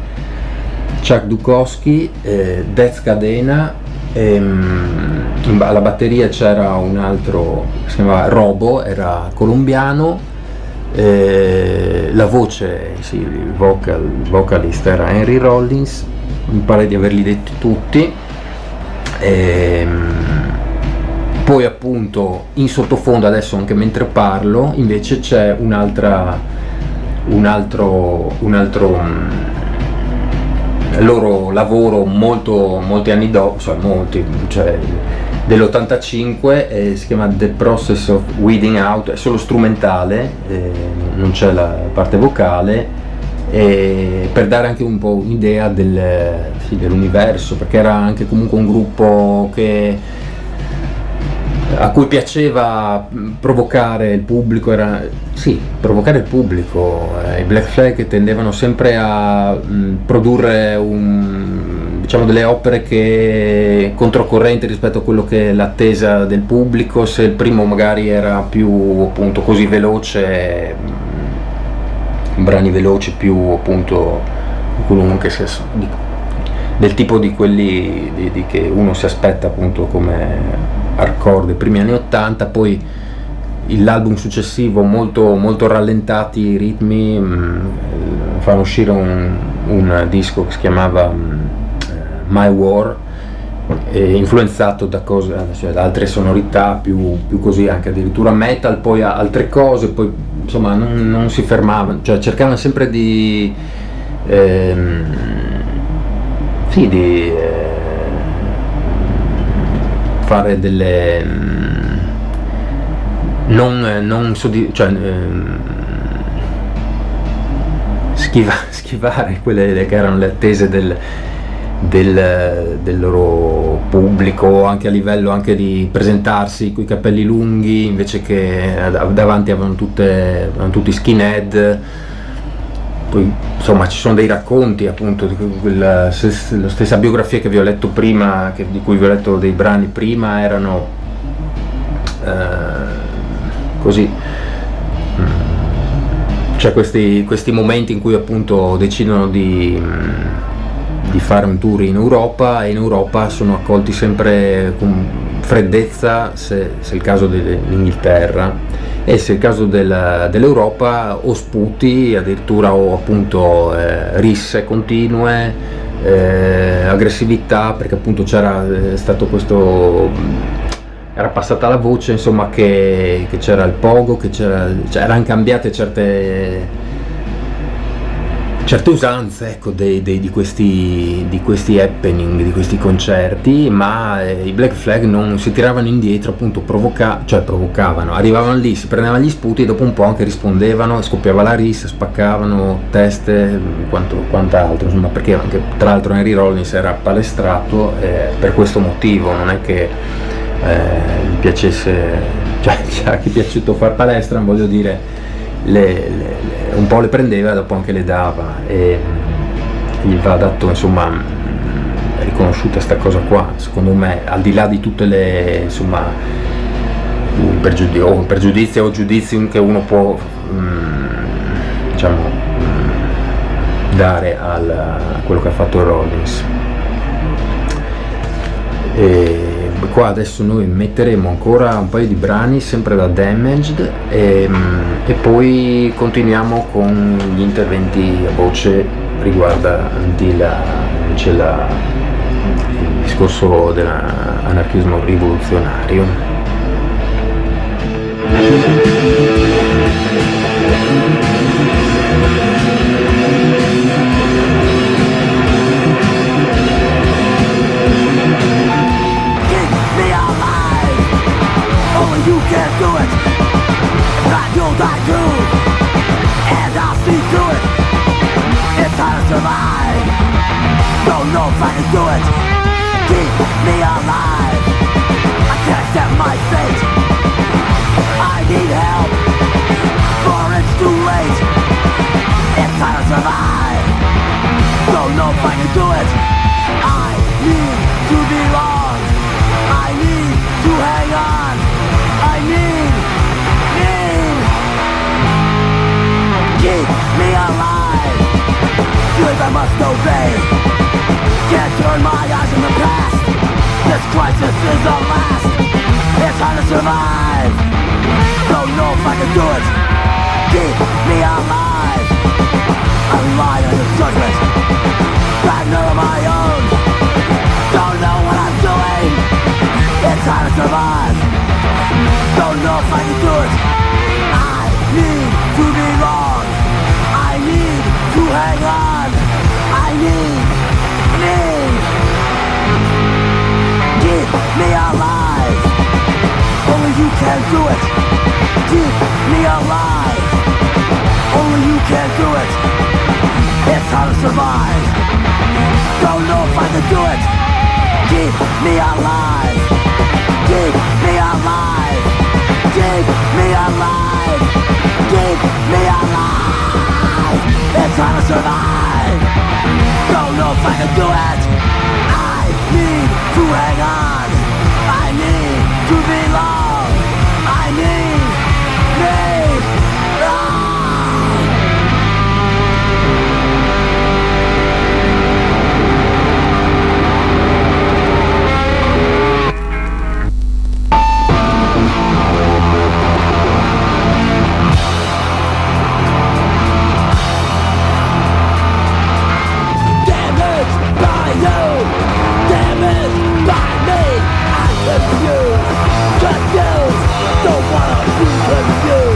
Speaker 1: Chuck Dukowski, eh, Death Cadena, ehm, alla batteria c'era un altro, si chiamava Robo, era colombiano, eh, la voce, sì, il, vocal, vocalist era Henry Rollins, mi pare di averli detti tutti. Ehm, poi appunto in sottofondo adesso anche mentre parlo invece c'è un'altra un altro, un altro um, loro lavoro molto, molti anni dopo, cioè molti, cioè dell'85 eh, si chiama The Process of Weeding Out, è solo strumentale, eh, non c'è la parte vocale, eh, per dare anche un po' un'idea del, sì, dell'universo, perché era anche comunque un gruppo che, a cui piaceva provocare il pubblico, era, sì, provocare il pubblico, eh, i Black Flag tendevano sempre a mh, produrre un diciamo, delle opere che controcorrenti rispetto a quello che è l'attesa del pubblico, se il primo magari era più appunto così veloce, brani veloci più appunto comunque del tipo di quelli di, di che uno si aspetta appunto come hardcore dei primi anni 80, poi l'album successivo molto, molto rallentati i ritmi, mh, mm, fanno uscire un, un disco che si chiamava mh, mm, My War, influenzato da, cose, cioè da, altre sonorità più, più, così, anche addirittura metal, poi altre cose, poi insomma non, non si fermavano, cioè cercavano sempre di, ehm, sì, di eh, fare delle... non, non soddisf- cioè, ehm, schiva, schivare quelle che erano le attese del, del, del, loro pubblico, anche a livello anche di presentarsi con i capelli lunghi invece che davanti avevano, tutte, avevano tutti skinhead. Poi insomma ci sono dei racconti appunto di quella, la stessa biografia che vi ho letto prima, che, di cui vi ho letto dei brani prima, erano eh, così c'è questi, questi, momenti in cui appunto decidono di, di, fare un tour in Europa e in Europa sono accolti sempre con freddezza se, se è il caso dell'Inghilterra. E se è il caso del, dell'Europa o sputi addirittura o appunto eh, risse continue eh, aggressività perché appunto c'era eh, stato questo era passata la voce insomma che, che c'era il pogo, che c'era, cioè, erano cambiate certe, certe usanze ecco, dei, dei, di, questi, di, questi, happening, di questi concerti, ma eh, i Black Flag non si tiravano indietro, appunto provoca, cioè provocavano, arrivavano lì, si prendevano gli sputi e dopo un po' anche rispondevano, scoppiava la rissa, spaccavano teste, quanto, quant'altro, insomma perché anche tra l'altro Henry Rollins era palestrato eh, per questo motivo, non è che eh, gli piacesse, cioè, cioè a chi è piaciuto fare palestra, voglio dire, le, le, le, un po' le prendeva e dopo anche le dava e gli va dato insomma riconosciuta questa cosa qua, secondo me, al di là di tutte le insomma pregiudizi o pregiudizi o giudizi che uno può mm, diciamo mm, dare al, a quello che ha fatto Rollins. E, qua adesso noi metteremo ancora un paio di brani sempre da Damaged e, mm, e poi continuiamo con gli interventi a voce riguardanti la, la, il discorso dell'anarchismo rivoluzionario.
Speaker 2: And I see through it. It's hard to survive I can do it. Keep me alive. I can't my fate. I need help For it's too late. It's hard to survive I can do it. truth I must obey. Can't turn my eyes in the past. This crisis is the last. It's hard to survive. Don't know if I can do it. Keep me alive. I'm lying in the judgment Partner of my own. Don't know what I'm doing. It's hard to survive. Don't know if I can do it. need, need. keep me alive. Only you can do it. Keep me
Speaker 3: alive.
Speaker 2: Only you can do it. It's how to survive. Don't know if I can do it. Keep me alive. Keep me alive. Keep me alive. Keep me alive. It's how to survive don't know if I can do it. I need to hang on. I need to be confused, confused. Don't wanna be confused.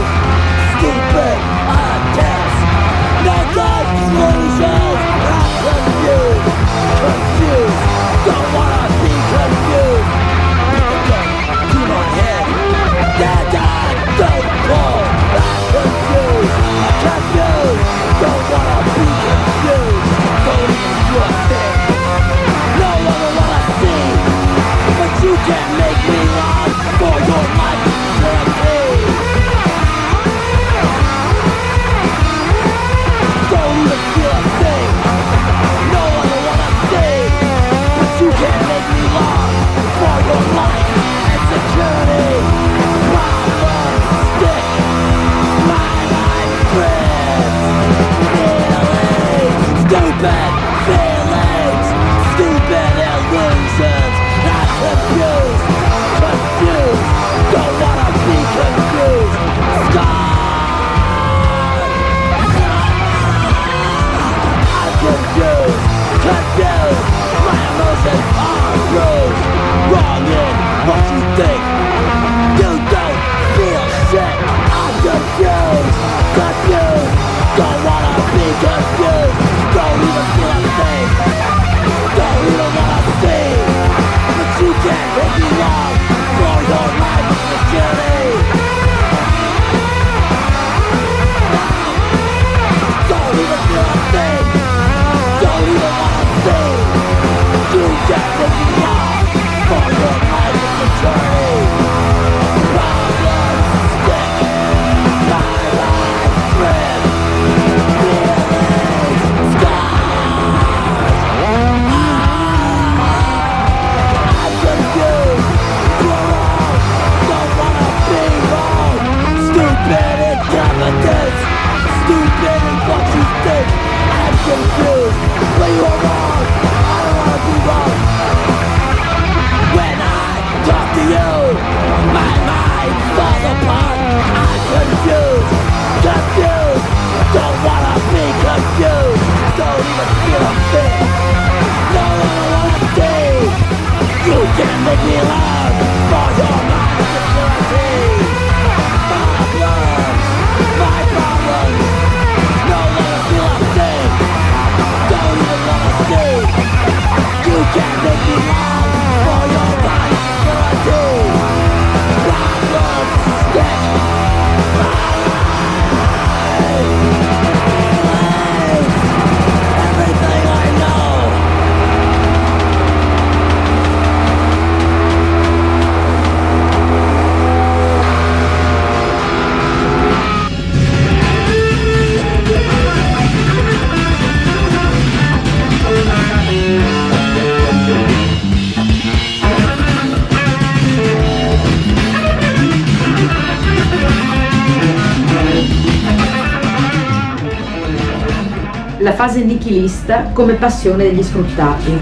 Speaker 3: Fase nichilista come passione degli sfruttati.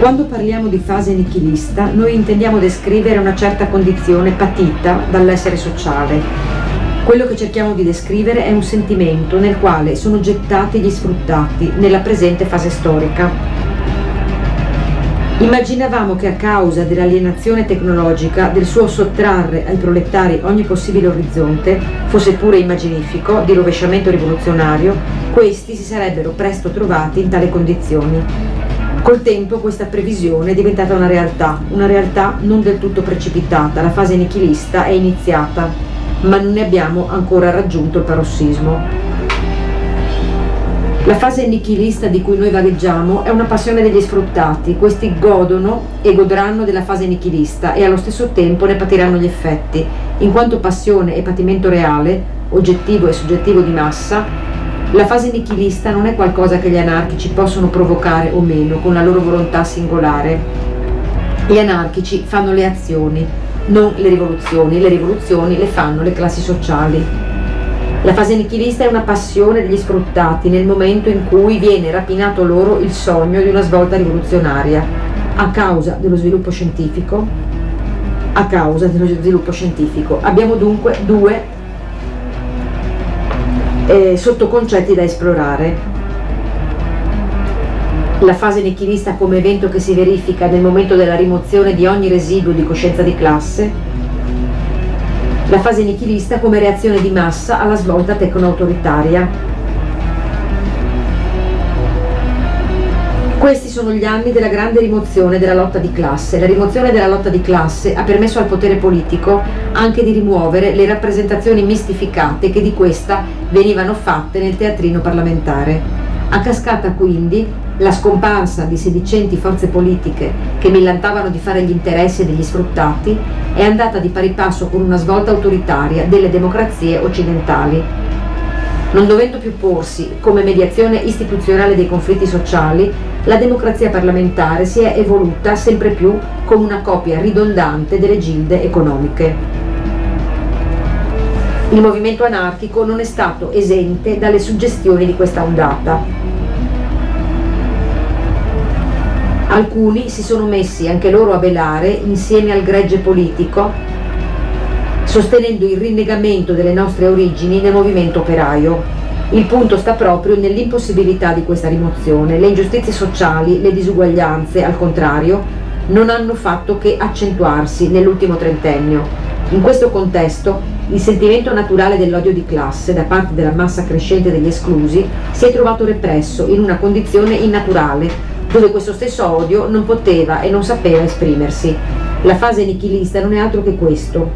Speaker 3: Quando parliamo di fase nichilista, noi intendiamo descrivere una certa condizione patita dall'essere sociale. Quello che cerchiamo di descrivere è un sentimento nel quale sono gettati gli sfruttati nella presente fase storica, Immaginavamo che a causa dell'alienazione tecnologica, del suo sottrarre ai proletari ogni possibile orizzonte, fosse pure immaginifico, di rovesciamento rivoluzionario, questi si sarebbero presto trovati in tale condizioni. Col tempo questa previsione è diventata una realtà, una realtà non del tutto precipitata, la fase nichilista è iniziata, ma non ne abbiamo ancora raggiunto il parossismo. La fase nichilista di cui noi vagheggiamo è una passione degli sfruttati, questi godono e godranno della fase nichilista e allo stesso tempo ne patiranno gli effetti, in quanto passione e patimento reale, oggettivo e soggettivo di massa, la fase nichilista non è qualcosa che gli anarchici possono provocare o meno con la loro volontà singolare. Gli anarchici fanno le azioni, non le rivoluzioni, le rivoluzioni le fanno le classi sociali. La fase nichilista è una passione degli sfruttati nel momento in cui viene rapinato loro il sogno di una svolta rivoluzionaria a causa dello sviluppo scientifico. A causa dello sviluppo scientifico. Abbiamo dunque due eh, sottoconcetti da esplorare. La fase nichilista come evento che si verifica nel momento della rimozione di ogni residuo di coscienza di classe la fase nichilista come reazione di massa alla svolta tecno-autoritaria. Questi sono gli anni della grande rimozione della lotta di classe. La rimozione della lotta di classe ha permesso al potere politico anche di rimuovere le rappresentazioni mistificate che di questa venivano fatte nel teatrino parlamentare. A cascata quindi la scomparsa di sedicenti forze politiche che millantavano di fare gli interessi degli sfruttati è andata di pari passo con una svolta autoritaria delle democrazie occidentali. Non dovendo più porsi come mediazione istituzionale dei conflitti sociali, la democrazia parlamentare si è evoluta sempre più come una copia ridondante delle gilde economiche. Il movimento anarchico non è stato esente dalle suggestioni di questa ondata. Alcuni si sono messi anche loro a velare insieme al gregge politico, sostenendo il rinnegamento delle nostre origini nel movimento operaio. Il punto sta proprio nell'impossibilità di questa rimozione. Le ingiustizie sociali, le disuguaglianze, al contrario, non hanno fatto che accentuarsi nell'ultimo trentennio. In questo contesto, il sentimento naturale dell'odio di classe da parte della massa crescente degli esclusi si è trovato represso in una condizione innaturale dove questo stesso odio non poteva e non sapeva esprimersi. La fase nichilista non è altro che questo,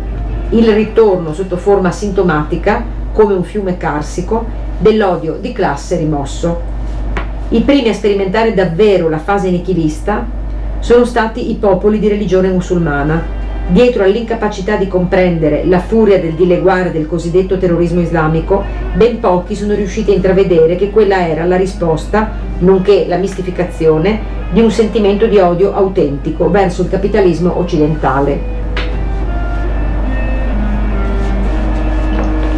Speaker 3: il ritorno sotto forma sintomatica, come un fiume carsico, dell'odio di classe rimosso. I primi a sperimentare davvero la fase nichilista sono stati i popoli di religione musulmana, Dietro all'incapacità di comprendere la furia del dileguare del cosiddetto terrorismo islamico, ben pochi sono riusciti a intravedere che quella era la risposta, nonché la mistificazione, di un sentimento di odio autentico verso il capitalismo occidentale.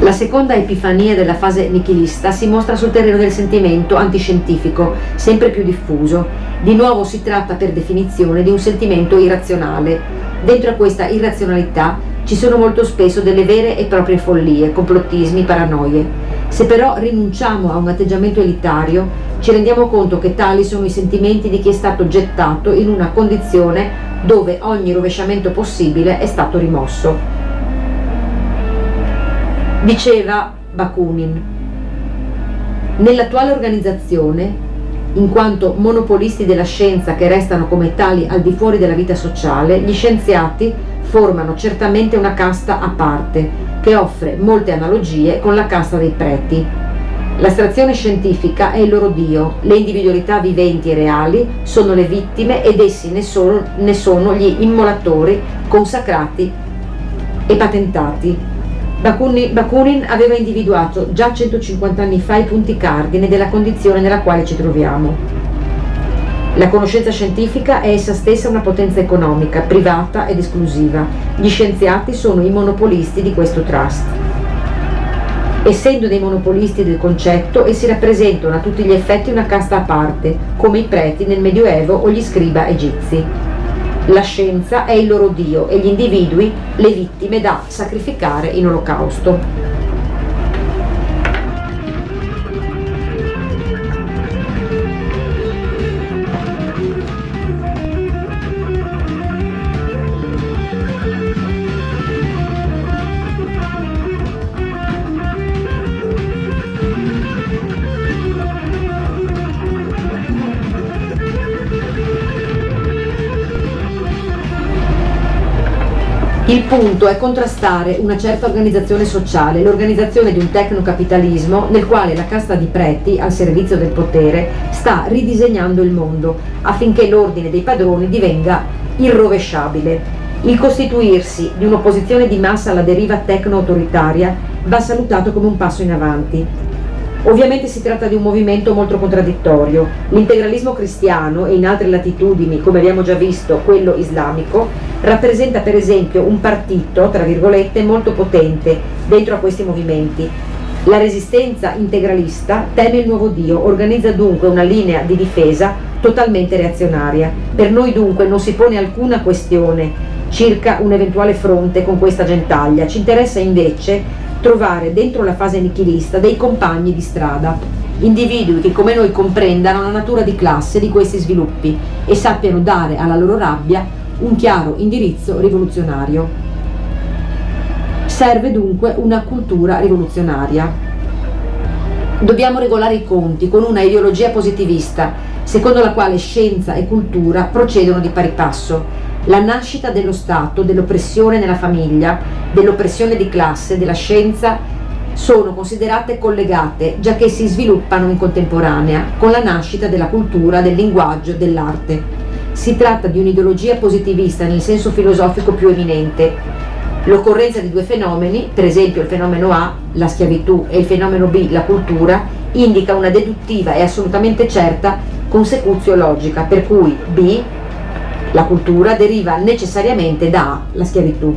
Speaker 3: La seconda epifania della fase nichilista si mostra sul terreno del sentimento antiscientifico, sempre più diffuso. Di nuovo si tratta per definizione di un sentimento irrazionale, Dentro a questa irrazionalità ci sono molto spesso delle vere e proprie follie, complottismi, paranoie. Se però rinunciamo a un atteggiamento elitario, ci rendiamo conto che tali sono i sentimenti di chi è stato gettato in una condizione dove ogni rovesciamento possibile è stato rimosso. Diceva Bakunin, nell'attuale organizzazione, in quanto monopolisti della scienza che restano come tali al di fuori della vita sociale, gli scienziati formano certamente una casta a parte, che offre molte analogie con la casta dei preti. L'astrazione scientifica è il loro dio, le individualità viventi e reali sono le vittime ed essi ne sono, ne sono gli immolatori consacrati e patentati. Bakunin, Bakunin aveva individuato già 150 anni fa i punti cardine della condizione nella quale ci troviamo. La conoscenza scientifica è essa stessa una potenza economica, privata ed esclusiva. Gli scienziati sono i monopolisti di questo trust. Essendo dei monopolisti del concetto, essi rappresentano a tutti gli effetti una casta a parte, come i preti nel Medioevo o gli scriba egizi. La scienza è il loro dio e gli individui le vittime da sacrificare in olocausto. Il punto è contrastare una certa organizzazione sociale, l'organizzazione di un tecnocapitalismo nel quale la casta di preti, al servizio del potere, sta ridisegnando il mondo affinché l'ordine dei padroni divenga irrovesciabile. Il costituirsi di un'opposizione di massa alla deriva tecno-autoritaria va salutato come un passo in avanti. Ovviamente si tratta di un movimento molto contraddittorio. L'integralismo cristiano e in altre latitudini, come abbiamo già visto, quello islamico, rappresenta per esempio un partito, tra virgolette, molto potente dentro a questi movimenti. La resistenza integralista teme il nuovo Dio, organizza dunque una linea di difesa totalmente reazionaria. Per noi dunque non si pone alcuna questione circa un eventuale fronte con questa gentaglia, ci interessa invece trovare dentro la fase nichilista dei compagni di strada, individui che come noi comprendano la natura di classe di questi sviluppi e sappiano dare alla loro rabbia un chiaro indirizzo rivoluzionario. Serve dunque una cultura rivoluzionaria. Dobbiamo regolare i conti con una ideologia positivista, secondo la quale scienza e cultura procedono di pari passo la nascita dello Stato, dell'oppressione nella famiglia, dell'oppressione di classe, della scienza sono considerate collegate, già che si sviluppano in contemporanea con la nascita della cultura, del linguaggio, dell'arte. Si tratta di un'ideologia positivista nel senso filosofico più eminente. L'occorrenza di due fenomeni, per esempio il fenomeno A, la schiavitù, e il fenomeno B, la cultura, indica una deduttiva e assolutamente certa consecuzio logica, per cui B la cultura deriva necessariamente da la schiavitù.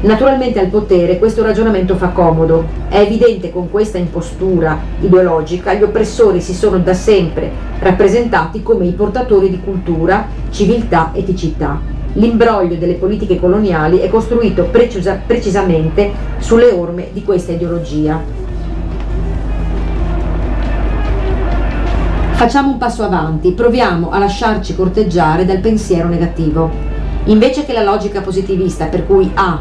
Speaker 3: Naturalmente al potere questo ragionamento fa comodo. È evidente con questa impostura ideologica gli oppressori si sono da sempre rappresentati come i portatori di cultura, civiltà, eticità. L'imbroglio delle politiche coloniali è costruito precisa, precisamente sulle orme di questa ideologia. Facciamo un passo avanti, proviamo a lasciarci corteggiare dal pensiero negativo. Invece che la logica positivista per cui A,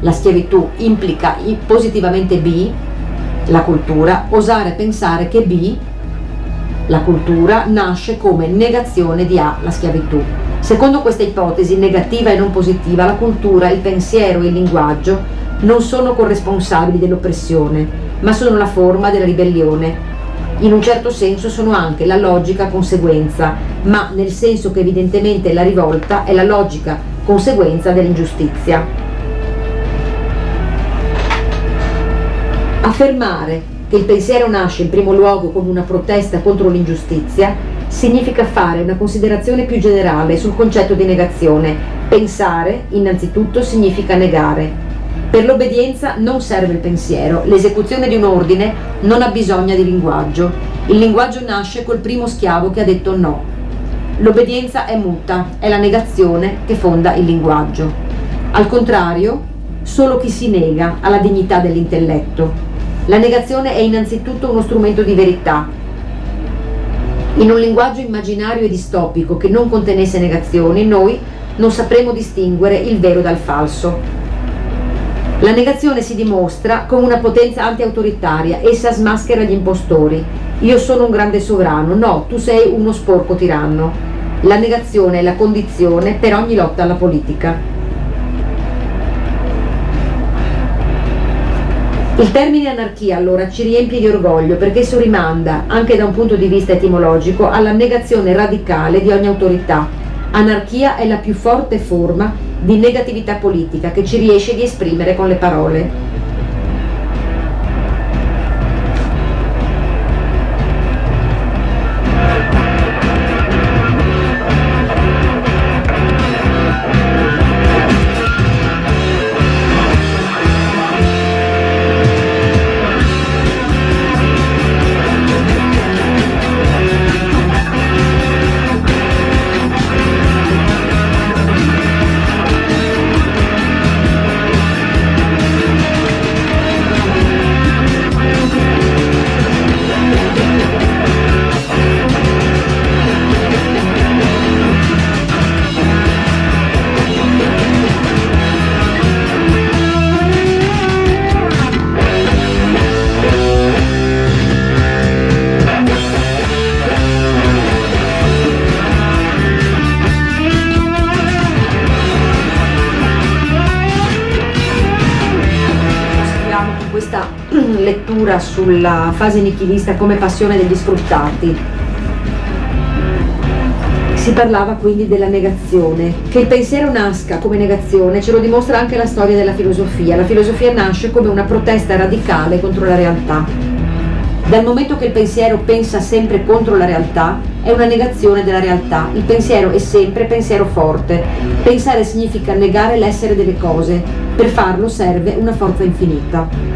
Speaker 3: la schiavitù, implica positivamente B, la cultura, osare pensare che B, la cultura, nasce come negazione di A, la schiavitù. Secondo questa ipotesi negativa e non positiva, la cultura, il pensiero e il linguaggio non sono corresponsabili dell'oppressione, ma sono la forma della ribellione in un certo senso sono anche la logica conseguenza, ma nel senso che evidentemente la rivolta è la logica conseguenza dell'ingiustizia. Affermare che il pensiero nasce in primo luogo come una protesta contro l'ingiustizia significa fare una considerazione più generale sul concetto di negazione. Pensare, innanzitutto, significa negare. Per l'obbedienza non serve il pensiero, l'esecuzione di un ordine non ha bisogno di linguaggio. Il linguaggio nasce col primo schiavo che ha detto no. L'obbedienza è muta, è la negazione che fonda il linguaggio. Al contrario, solo chi si nega alla dignità dell'intelletto. La negazione è innanzitutto uno strumento di verità. In un linguaggio immaginario e distopico che non contenesse negazioni, noi non sapremo distinguere il vero dal falso. La negazione si dimostra come una potenza anti-autoritaria, essa smaschera gli impostori. Io sono un grande sovrano, no, tu sei uno sporco tiranno. La negazione è la condizione per ogni lotta alla politica. Il termine anarchia allora ci riempie di orgoglio perché esso rimanda, anche da un punto di vista etimologico, alla negazione radicale di ogni autorità. Anarchia è la più forte forma di negatività politica che ci riesce di esprimere con le parole. Sulla fase nichilista come passione degli sfruttati. Si parlava quindi della negazione. Che il pensiero nasca come negazione ce lo dimostra anche la storia della filosofia. La filosofia nasce come una protesta radicale contro la realtà. Dal momento che il pensiero pensa sempre contro la realtà, è una negazione della realtà. Il pensiero è sempre pensiero forte. Pensare significa negare l'essere delle cose. Per farlo serve una forza infinita.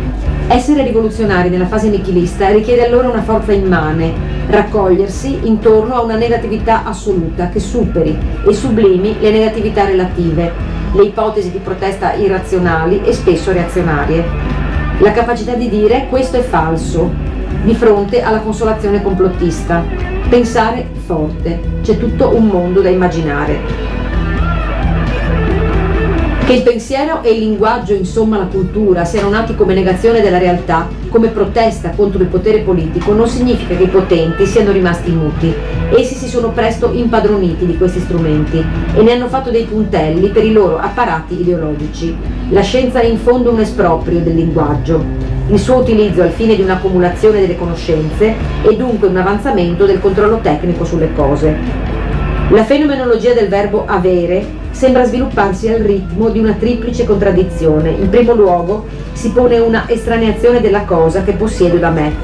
Speaker 3: Essere rivoluzionari nella fase nichilista richiede allora una forza immane, raccogliersi intorno a una negatività assoluta che superi e sublimi le negatività relative, le ipotesi di protesta irrazionali e spesso reazionarie. La capacità di dire questo è falso, di fronte alla consolazione complottista. Pensare forte, c'è tutto un mondo da immaginare. Che il pensiero e il linguaggio, insomma la cultura, siano nati come negazione della realtà, come protesta contro il potere politico, non significa che i potenti siano rimasti muti. Essi si sono presto impadroniti di questi strumenti e ne hanno fatto dei puntelli per i loro apparati ideologici. La scienza è in fondo un esproprio del linguaggio. Il suo utilizzo al fine di un'accumulazione delle conoscenze e dunque un avanzamento del controllo tecnico sulle cose. La fenomenologia del verbo avere sembra svilupparsi al ritmo di una triplice contraddizione. In primo luogo si pone una estraneazione della cosa che possiedo da me.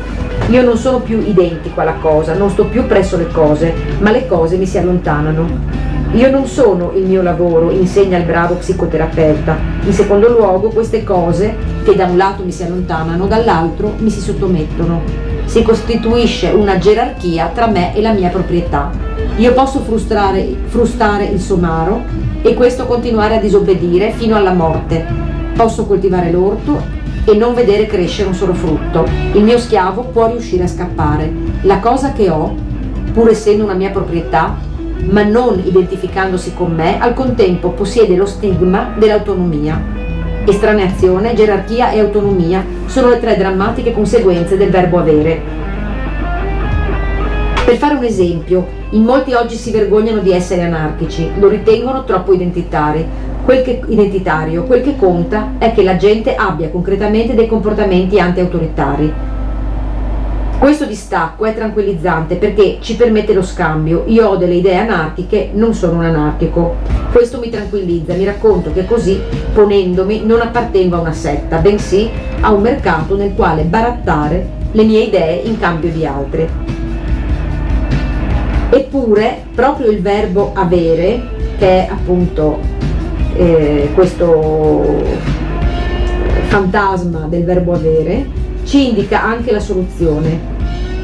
Speaker 3: Io non sono più identico alla cosa, non sto più presso le cose, ma le cose mi si allontanano. Io non sono il mio lavoro, insegna il bravo psicoterapeuta. In secondo luogo, queste cose, che da un lato mi si allontanano, dall'altro mi si sottomettono. Si costituisce una gerarchia tra me e la mia proprietà. Io posso frustrare, frustare il somaro e questo continuare a disobbedire fino alla morte. Posso coltivare l'orto e non vedere crescere un solo frutto. Il mio schiavo può riuscire a scappare. La cosa che ho, pur essendo una mia proprietà, ma non identificandosi con me, al contempo possiede lo stigma dell'autonomia. Estraneazione, gerarchia e autonomia sono le tre drammatiche conseguenze del verbo avere. Per fare un esempio, in molti oggi si vergognano di essere anarchici, lo ritengono troppo identitari. Quel che, identitario. Quel che conta è che la gente abbia concretamente dei comportamenti anti-autoritari. Questo distacco è tranquillizzante perché ci permette lo scambio. Io ho delle idee anarchiche, non sono un anarchico. Questo mi tranquillizza, mi racconto che così, ponendomi, non appartengo a una setta, bensì a un mercato nel quale barattare le mie idee in cambio di altre. Eppure proprio il verbo avere, che è appunto eh, questo fantasma del verbo avere, ci indica anche la soluzione.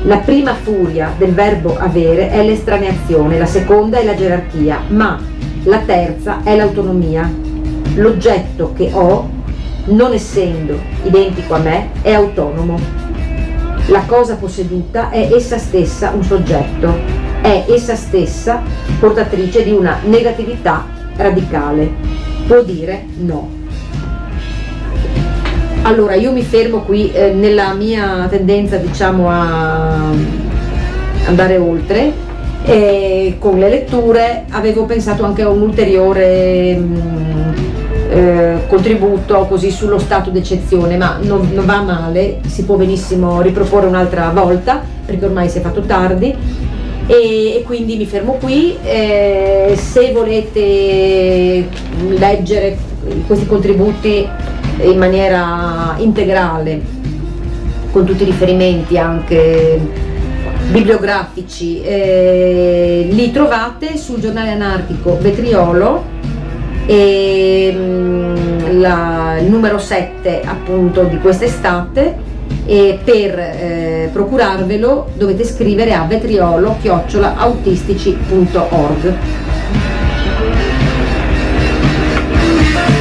Speaker 3: La prima furia del verbo avere è l'estraneazione, la seconda è la gerarchia, ma la terza è l'autonomia. L'oggetto che ho, non essendo identico a me, è autonomo. La cosa posseduta è essa stessa un soggetto, è essa stessa portatrice di una negatività radicale. Può dire no. Allora, io mi fermo qui eh, nella mia tendenza, diciamo, a andare oltre. E con le letture avevo pensato anche a un ulteriore mh, eh, contributo così sullo stato d'eccezione, ma non, non va male, si può benissimo riproporre un'altra volta, perché ormai si è fatto tardi. E, e quindi mi fermo qui. Eh, se volete leggere questi contributi in maniera integrale, con tutti i riferimenti anche bibliografici, eh, li trovate sul giornale anarchico Vetriolo e mm, la, il numero 7 appunto di quest'estate e per eh, procurarvelo dovete scrivere a vetriolo-autistici.org
Speaker 2: I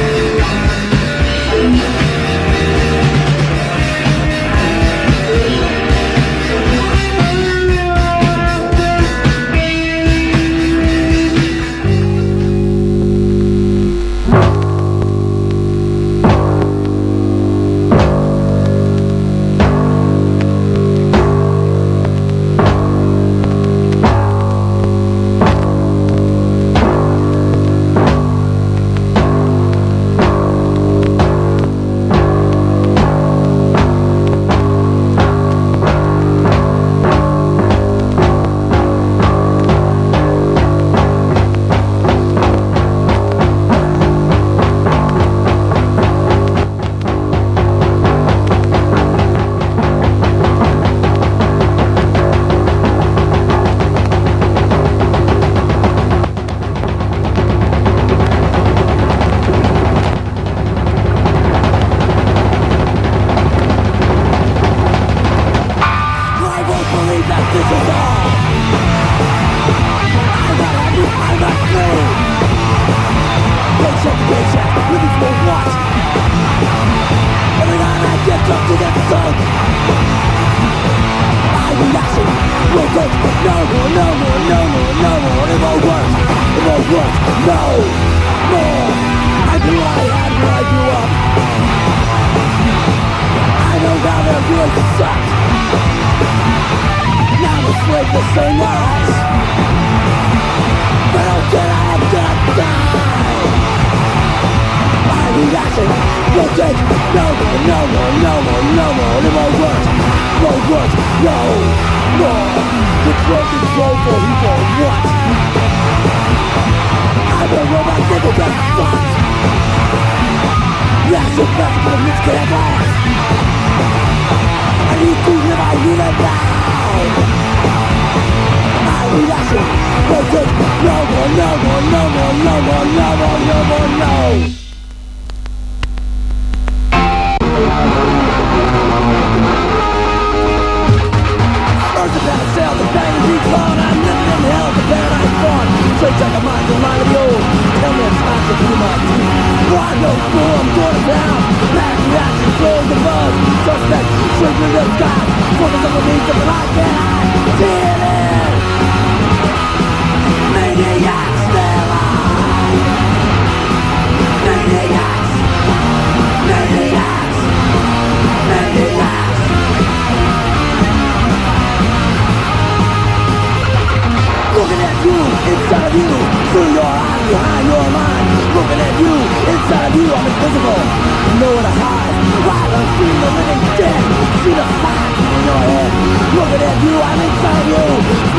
Speaker 2: See the fire in your head Looking at you, I'm inside you.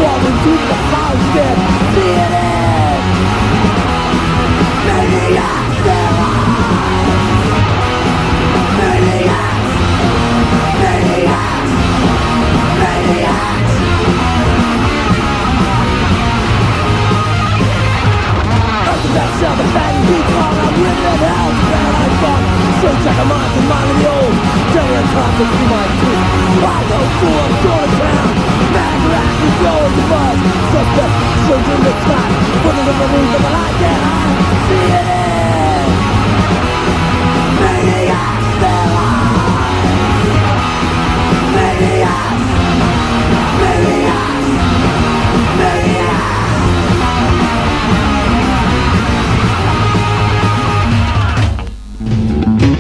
Speaker 2: Walking through the clouds dead So check a mind from mine and the old I'm time to my truth I know fool, I'm going Mad rats and the buzz Suspect, surge in the sky Putting in the news of the light that I see it in Maniacs, they're alive Maniacs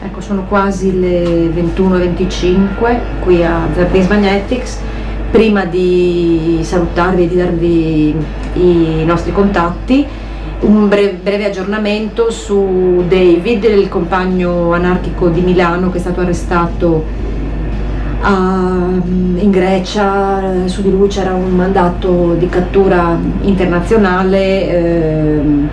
Speaker 3: Ecco, sono quasi le 21.25 qui a Prince Magnetics. Prima di salutarvi e di darvi i nostri contatti, un breve, breve aggiornamento su David, il compagno anarchico di Milano che è stato arrestato in Grecia, su di lui c'era un mandato di cattura internazionale. ehm,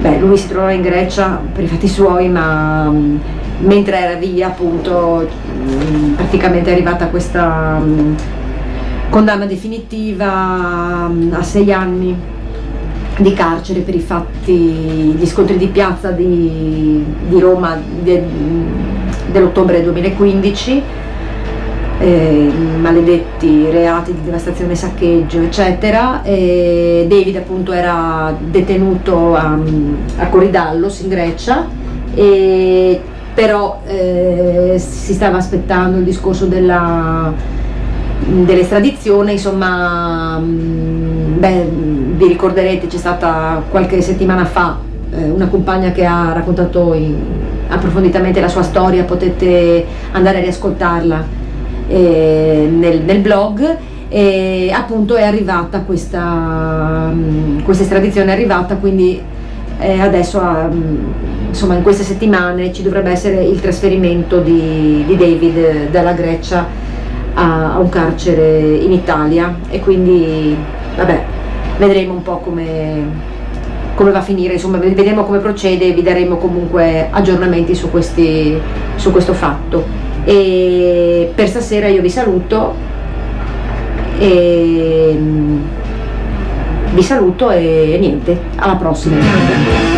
Speaker 3: beh, lui si trovava in Grecia per i fatti suoi, ma mh, mentre era via, appunto, mh, praticamente è arrivata questa mh, condanna definitiva a sei anni di carcere per i fatti, gli scontri di piazza di, di Roma de- dell'ottobre 2015 eh, maledetti reati di devastazione, saccheggio, eccetera. E David appunto era detenuto a, a Coridallos in Grecia, e, però eh, si stava aspettando il discorso dell'estradizione, insomma, mh, beh, vi ricorderete c'è stata qualche settimana fa eh, una compagna che ha raccontato in- approfonditamente la sua storia, potete andare a riascoltarla eh, nel, nel blog e appunto è arrivata questa, mh, questa estradizione è arrivata quindi eh, adesso ah, mh, insomma in queste settimane ci dovrebbe essere il trasferimento di, di David dalla Grecia a, a un carcere in Italia e quindi vabbè vedremo un po' come come va a finire, insomma vedremo come procede e vi daremo comunque aggiornamenti su, questi, su questo fatto. E per stasera io vi saluto e mm, vi saluto e niente, alla prossima.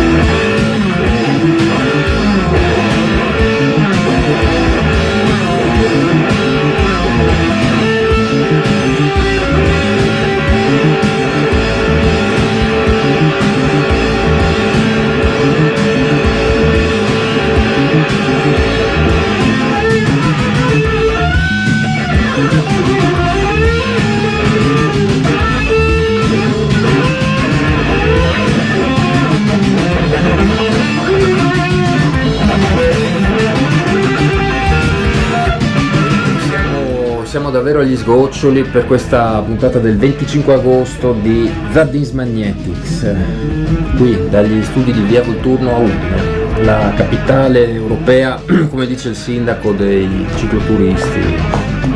Speaker 1: Siamo, davvero agli sgoccioli per questa puntata del 25 agosto di Zardins Magnetics, qui dagli studi di Via Volturno a Udine, la capitale europea, come dice il sindaco, dei cicloturisti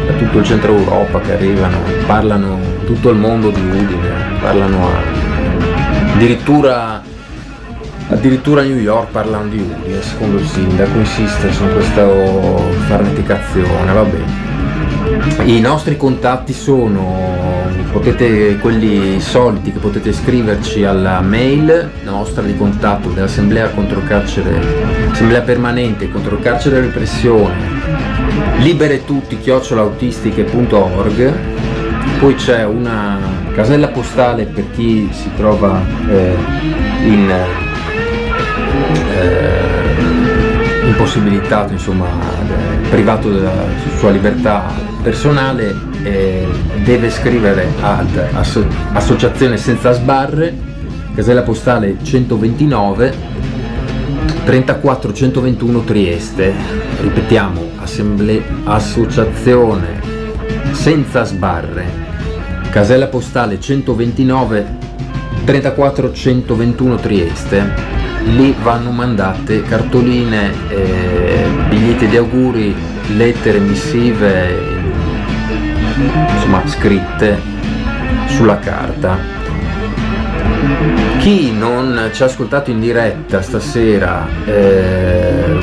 Speaker 1: da tutto il centro Europa che arrivano, parlano tutto il mondo di Udine, parlano a- addirittura Addirittura a New York parlano di Udine, secondo il sindaco, insiste su questa farneticazione, va bene. I nostri contatti sono potete, quelli soliti che potete scriverci alla mail nostra di contatto dell'Assemblea contro carcere, Assemblea permanente contro carcere e repressione, libere tutti chiocciolautistiche.org poi c'è una casella postale per chi si trova eh, in eh, impossibilitato, insomma, eh, privato della sua libertà personale, eh, deve scrivere ad asso- Associazione Senza Sbarre, casella postale 129 34 121 Trieste. Ripetiamo, assemble- Associazione Senza Sbarre, casella postale 129 34 121 Trieste. Lì vanno mandate cartoline, eh, biglietti di auguri, lettere, missive, insomma scritte sulla carta. Chi non ci ha ascoltato in diretta stasera eh,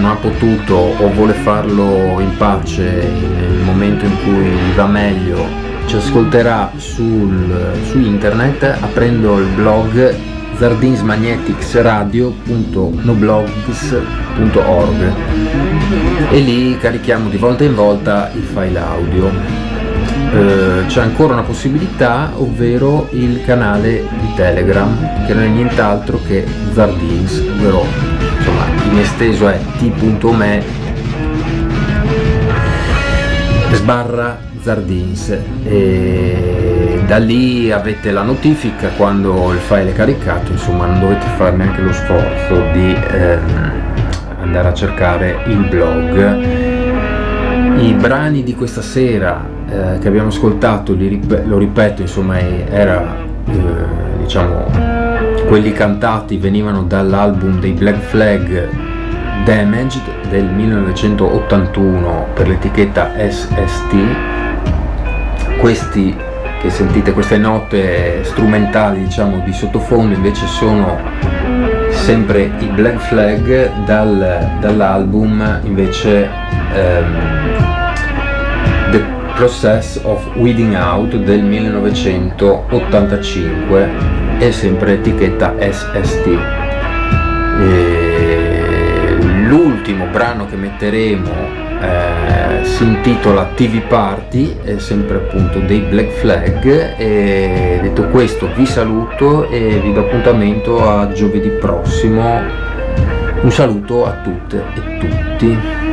Speaker 1: non ha potuto o vuole farlo in pace nel momento in cui va meglio, ci ascolterà sul- su internet aprendo il blog zardinsmagneticsradio.noblogs.org e lì carichiamo di volta in volta i file audio.
Speaker 2: eh, c'è ancora una possibilità, ovvero il canale di Telegram, che non è nient'altro che Zardins, ovvero insomma in esteso è t.me sbarra Zardins e da lì avete la notifica quando il file è caricato, insomma non dovete fare neanche lo sforzo di ehm, andare a cercare il blog. I brani di questa sera eh, che abbiamo ascoltato, rip- lo ripeto, insomma, era eh, diciamo quelli cantati venivano dall'album dei Black Flag Damaged del 1981 per l'etichetta SST. Questi che sentite, queste note strumentali diciamo di sottofondo invece sono sempre i Black Flag dal, dall'album invece um, The Process of Weeding Out del 1985 e sempre etichetta SST. E l'ultimo brano che metteremo eh, si intitola TV Party, è sempre appunto dei Black Flag e detto questo vi saluto e vi do appuntamento a giovedì prossimo. Un saluto a tutte e tutti.